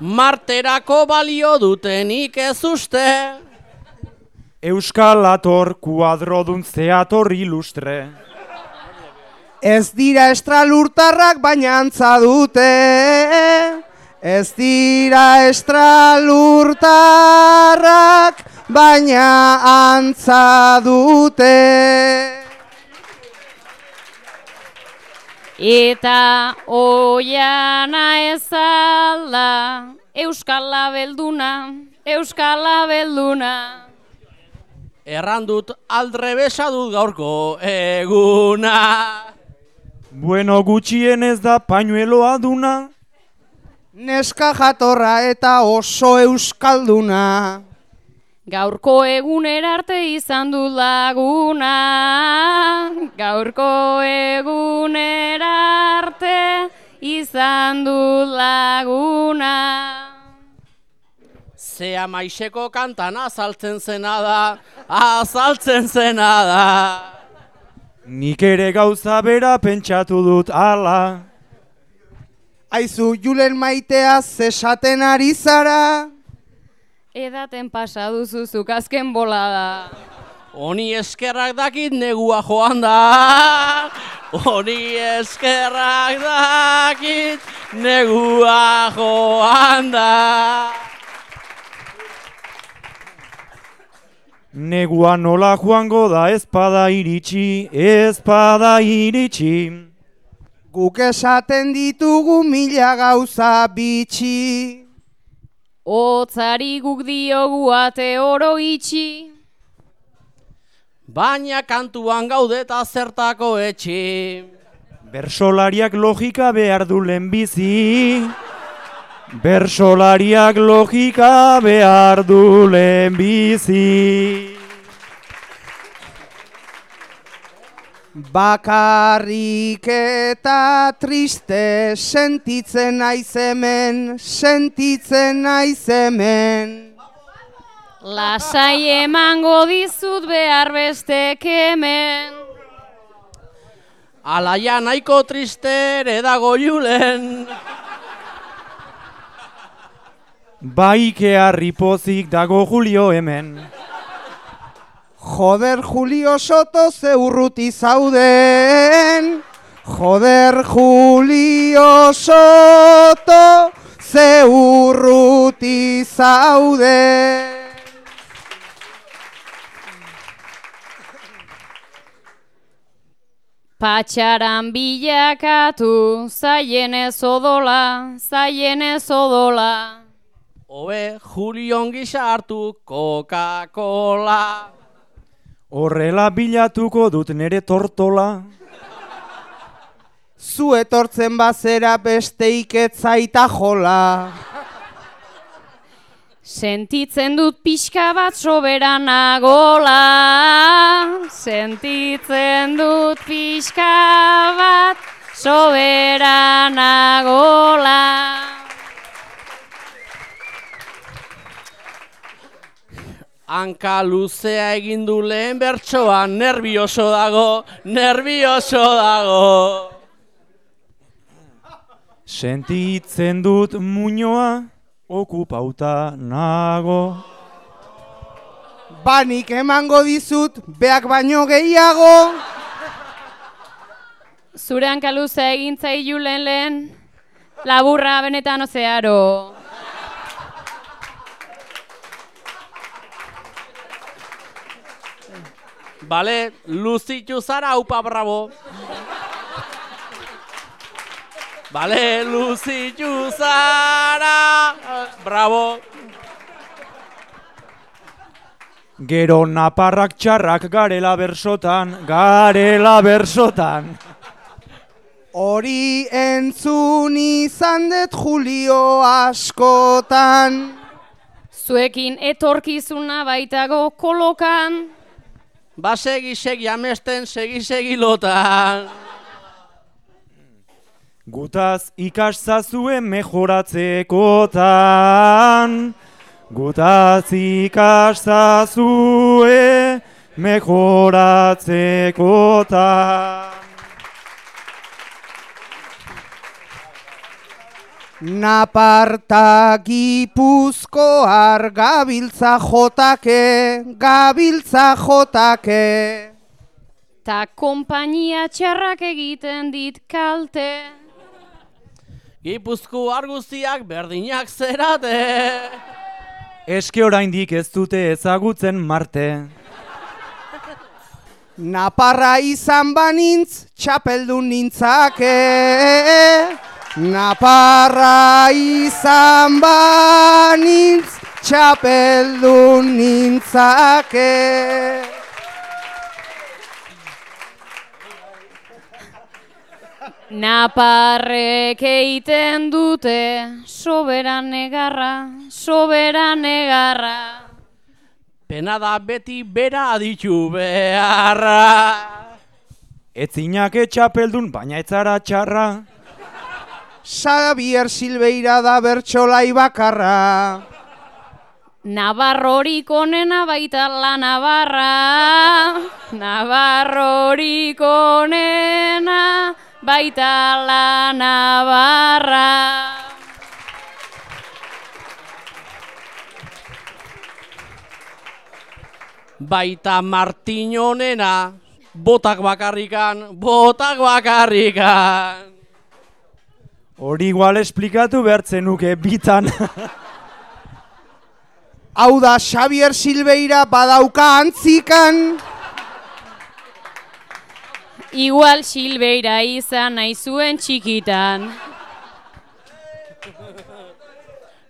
Marterako balio dutenik ez uste. Euskal ator kuadrodun zeator ilustre. Ez dira estralurtarrak baina antza dute. Ez dira estralurtarrak baina antza dute. Eta oiana ezala, euskala belduna, euskala belduna. Erran dut aldrebesa dut gaurko eguna. Bueno gutxienez da pañueloa duna. Neska jatorra eta oso euskalduna. Gaurko eguner arte izan du laguna. Gaurko eguner arte izan du laguna. Zea maiseko kantan azaltzen zena da, azaltzen zena da. Nik ere gauza bera pentsatu dut ala. Aizu julen maitea zesaten ari zara. Edaten pasa duzuzuk azken bolada. Honi eskerrak dakit negua joan da. Honi eskerrak dakit negua joan da. Negua nola joango da ezpada iritsi, ezpada iritsi. Guk esaten ditugu mila gauza bitxi. Otzari guk diogu ate oro itxi. Baina kantuan gaude eta zertako etxi. Bersolariak logika behar du lehenbizi. Bersolariak logika behar du lehenbizi. Bakarrik eta triste sentitzen naiz hemen, sentitzen naiz hemen. Lasai emango dizut behar bestek hemen. Alaia nahiko triste ere dago julen. Baike harripozik dago Julio hemen. Joder Julio Soto ze urruti zauden. Joder Julio Soto ze urruti zauden. Patxaran bilakatu, zaienez odola, zaienez odola. Obe, Julion gisa hartu Coca-Cola. Horrela bilatuko dut nere tortola. Zu etortzen bazera beste iketzaita jola. Sentitzen dut pixka bat soberanagola. Sentitzen dut pixka bat soberanagola. Hanka luzea egin du lehen bertsoan, nervioso dago, nervioso dago. Sentitzen dut muñoa, okupauta nago. Banik emango dizut, beak baino gehiago. Zure hankaluze egintza julen lehen, laburra benetan ozearo. Bale, luzitu zara, upa bravo. Bale, luzitu zara, bravo. Gero naparrak txarrak garela bersotan, garela bersotan. Hori entzun izan dut Julio askotan. Zuekin etorkizuna baitago kolokan. Ba segi segi amesten segi segi lotan. Gutaz ikaszazue mejoratzekotan. Gutaz ikaszazue mejoratzekotan. Naparta gipuzkoar gabiltza jotake, gabiltza jotake. Ta konpainia txarrak egiten dit kalte. Gipuzko arguziak berdinak zerate. Eske oraindik ez dute ezagutzen Marte. Naparra izan banintz, txapeldun nintzake. Naparra izan banintz, txapeldun nintzake. Naparrek eiten dute soberan negarra, soberan negarra. Pena da beti bera aditu beharra. Etzinak etxapeldun, baina etzara txarra. Xavier Silveira da bertsolai bakarra. Nabarrorik onena baita la Navarra. Nabarrorik onena baita la Navarra. Baita Martinonena, botak bakarrikan, botak bakarrikan. Hori igual esplikatu behartzen nuke bitan. Hau da Xavier Silveira badauka antzikan. Igual Silbeira izan nahi zuen txikitan.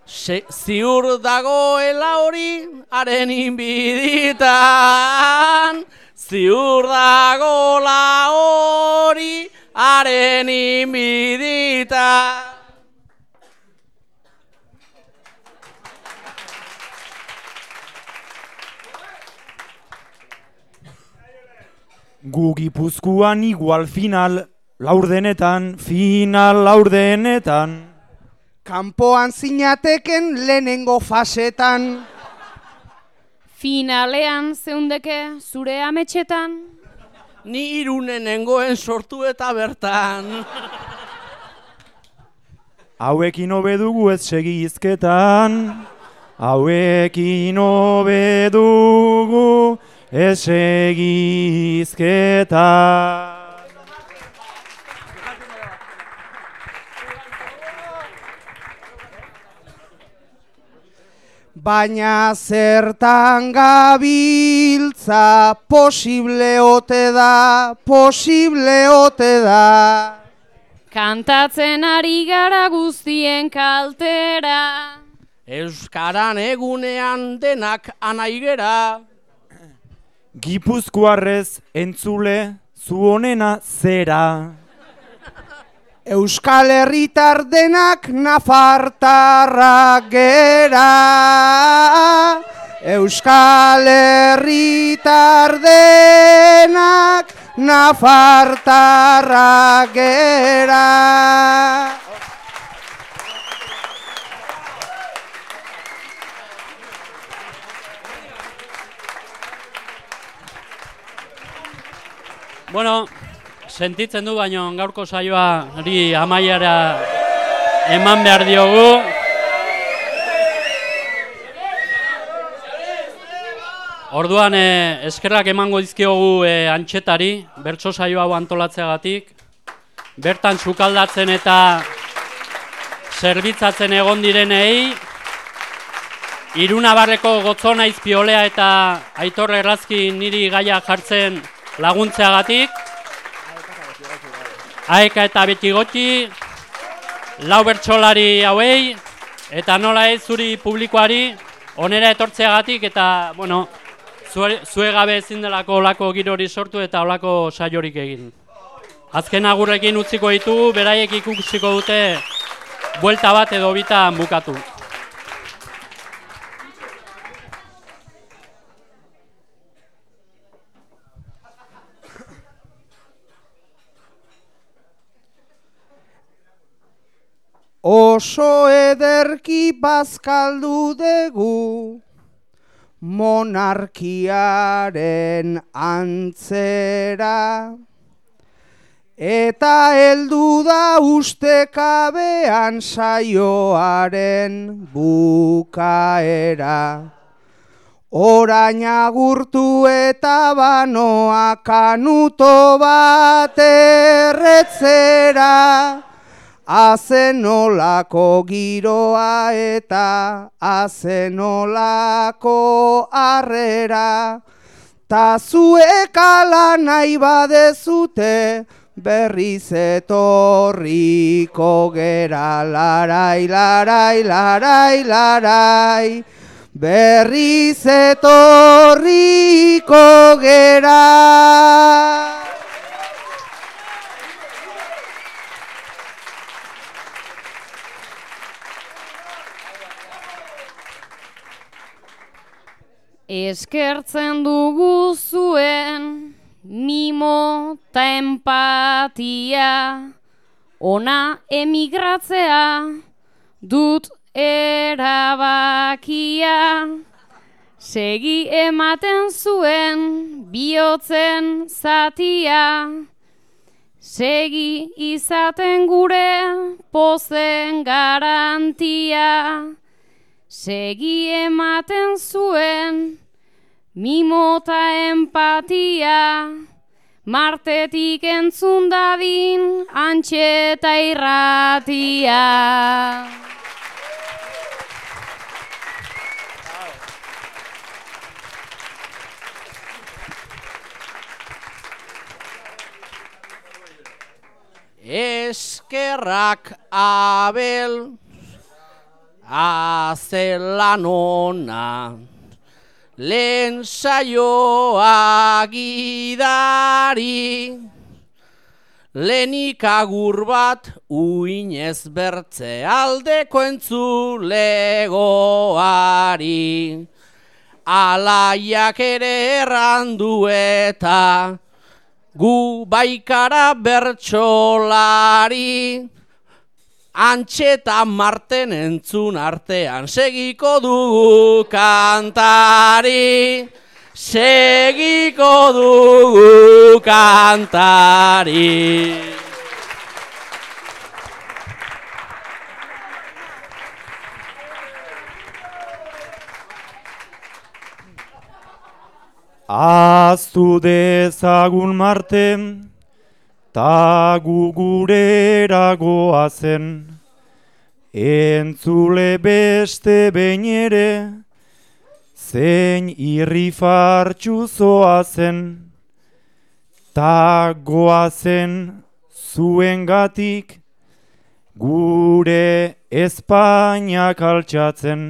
Se, ziur dagoela hori, haren inbiditan. Ziur dagoela hori, haren inbiditan. Gu gipuzkoan igual final, laurdenetan, final laurdenetan. Kanpoan zinateken lehenengo fasetan. Finalean zeundeke zure ametxetan. Ni irunen nengoen sortu eta bertan. Hauekin hobe dugu ez segi izketan. Hauekin hobe dugu ez segi izketan. Baina zertan gabiltza posible ote da, posible ote da. Kantatzen ari gara guztien kaltera. Euskaran egunean denak anaigera. Gipuzkoarrez entzule zu honena zera. Euskal Herritar denak nafartarrak gera. Euskal Herritar denak nafartarrak gera. Bueno, sentitzen du baino gaurko saioari amaiara eman behar diogu. Orduan eh, eskerrak emango dizkiogu eh, antxetari, bertso saio hau antolatzeagatik. Bertan sukaldatzen eta zerbitzatzen egon direnei. Irunabarreko gotzona izpiolea eta aitor errazki niri gaia jartzen laguntzeagatik. Aeka eta beti goti, lau bertsolari hauei, eta nola ez zuri publikoari, onera etortzeagatik eta, bueno, zue, zue gabe ezin delako olako girori sortu eta olako saiorik egin. Azken agurrekin utziko ditugu, beraiek ikusiko dute buelta bat edo bitan bukatu. Oso ederki bazkaldu dugu monarkiaren antzera eta heldu da ustekabean saioaren bukaera. Orain agurtu eta banoa kanuto bat erretzera, azenolako giroa eta azenolako harrera, ta zuek ala nahi badezute, berriz etorriko gera larai, larai, larai, larai, berriz etorriko gera. Eskertzen dugu zuen mimo ta empatia, ona emigratzea dut erabakia. Segi ematen zuen bihotzen zatia, segi izaten gure pozen garantia. Segi ematen zuen mimota empatia, martetik entzun dadin antxeta irratia. Eskerrak abel azelan ona lehen saioa gidari. Lehenik agur bat uinez bertze aldeko entzulegoari. Alaiak ere errandu eta gu baikara bertsolari Antxeta marten entzun artean. Segiko dugu kantari. Segiko dugu kantari. Aztu dezagun marten, ta gu gurera goazen, entzule beste behin ere, zein irri fartxu zoazen, ta goazen zuen gatik, gure Espainiak altxatzen,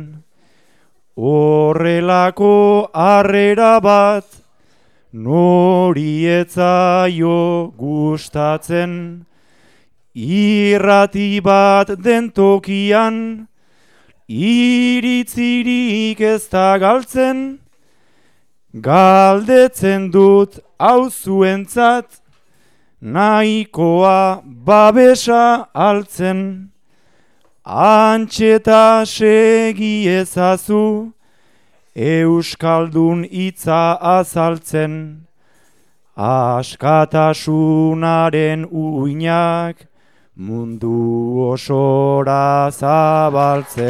horrelako harrera bat, Nori etzaio gustatzen, irrati bat den tokian, iritzirik ez da galtzen, galdetzen dut hau zuentzat, nahikoa babesa altzen, antxeta segi ezazu, Euskaldun hitza azaltzen, askatasunaren uinak mundu osora zabaltzen.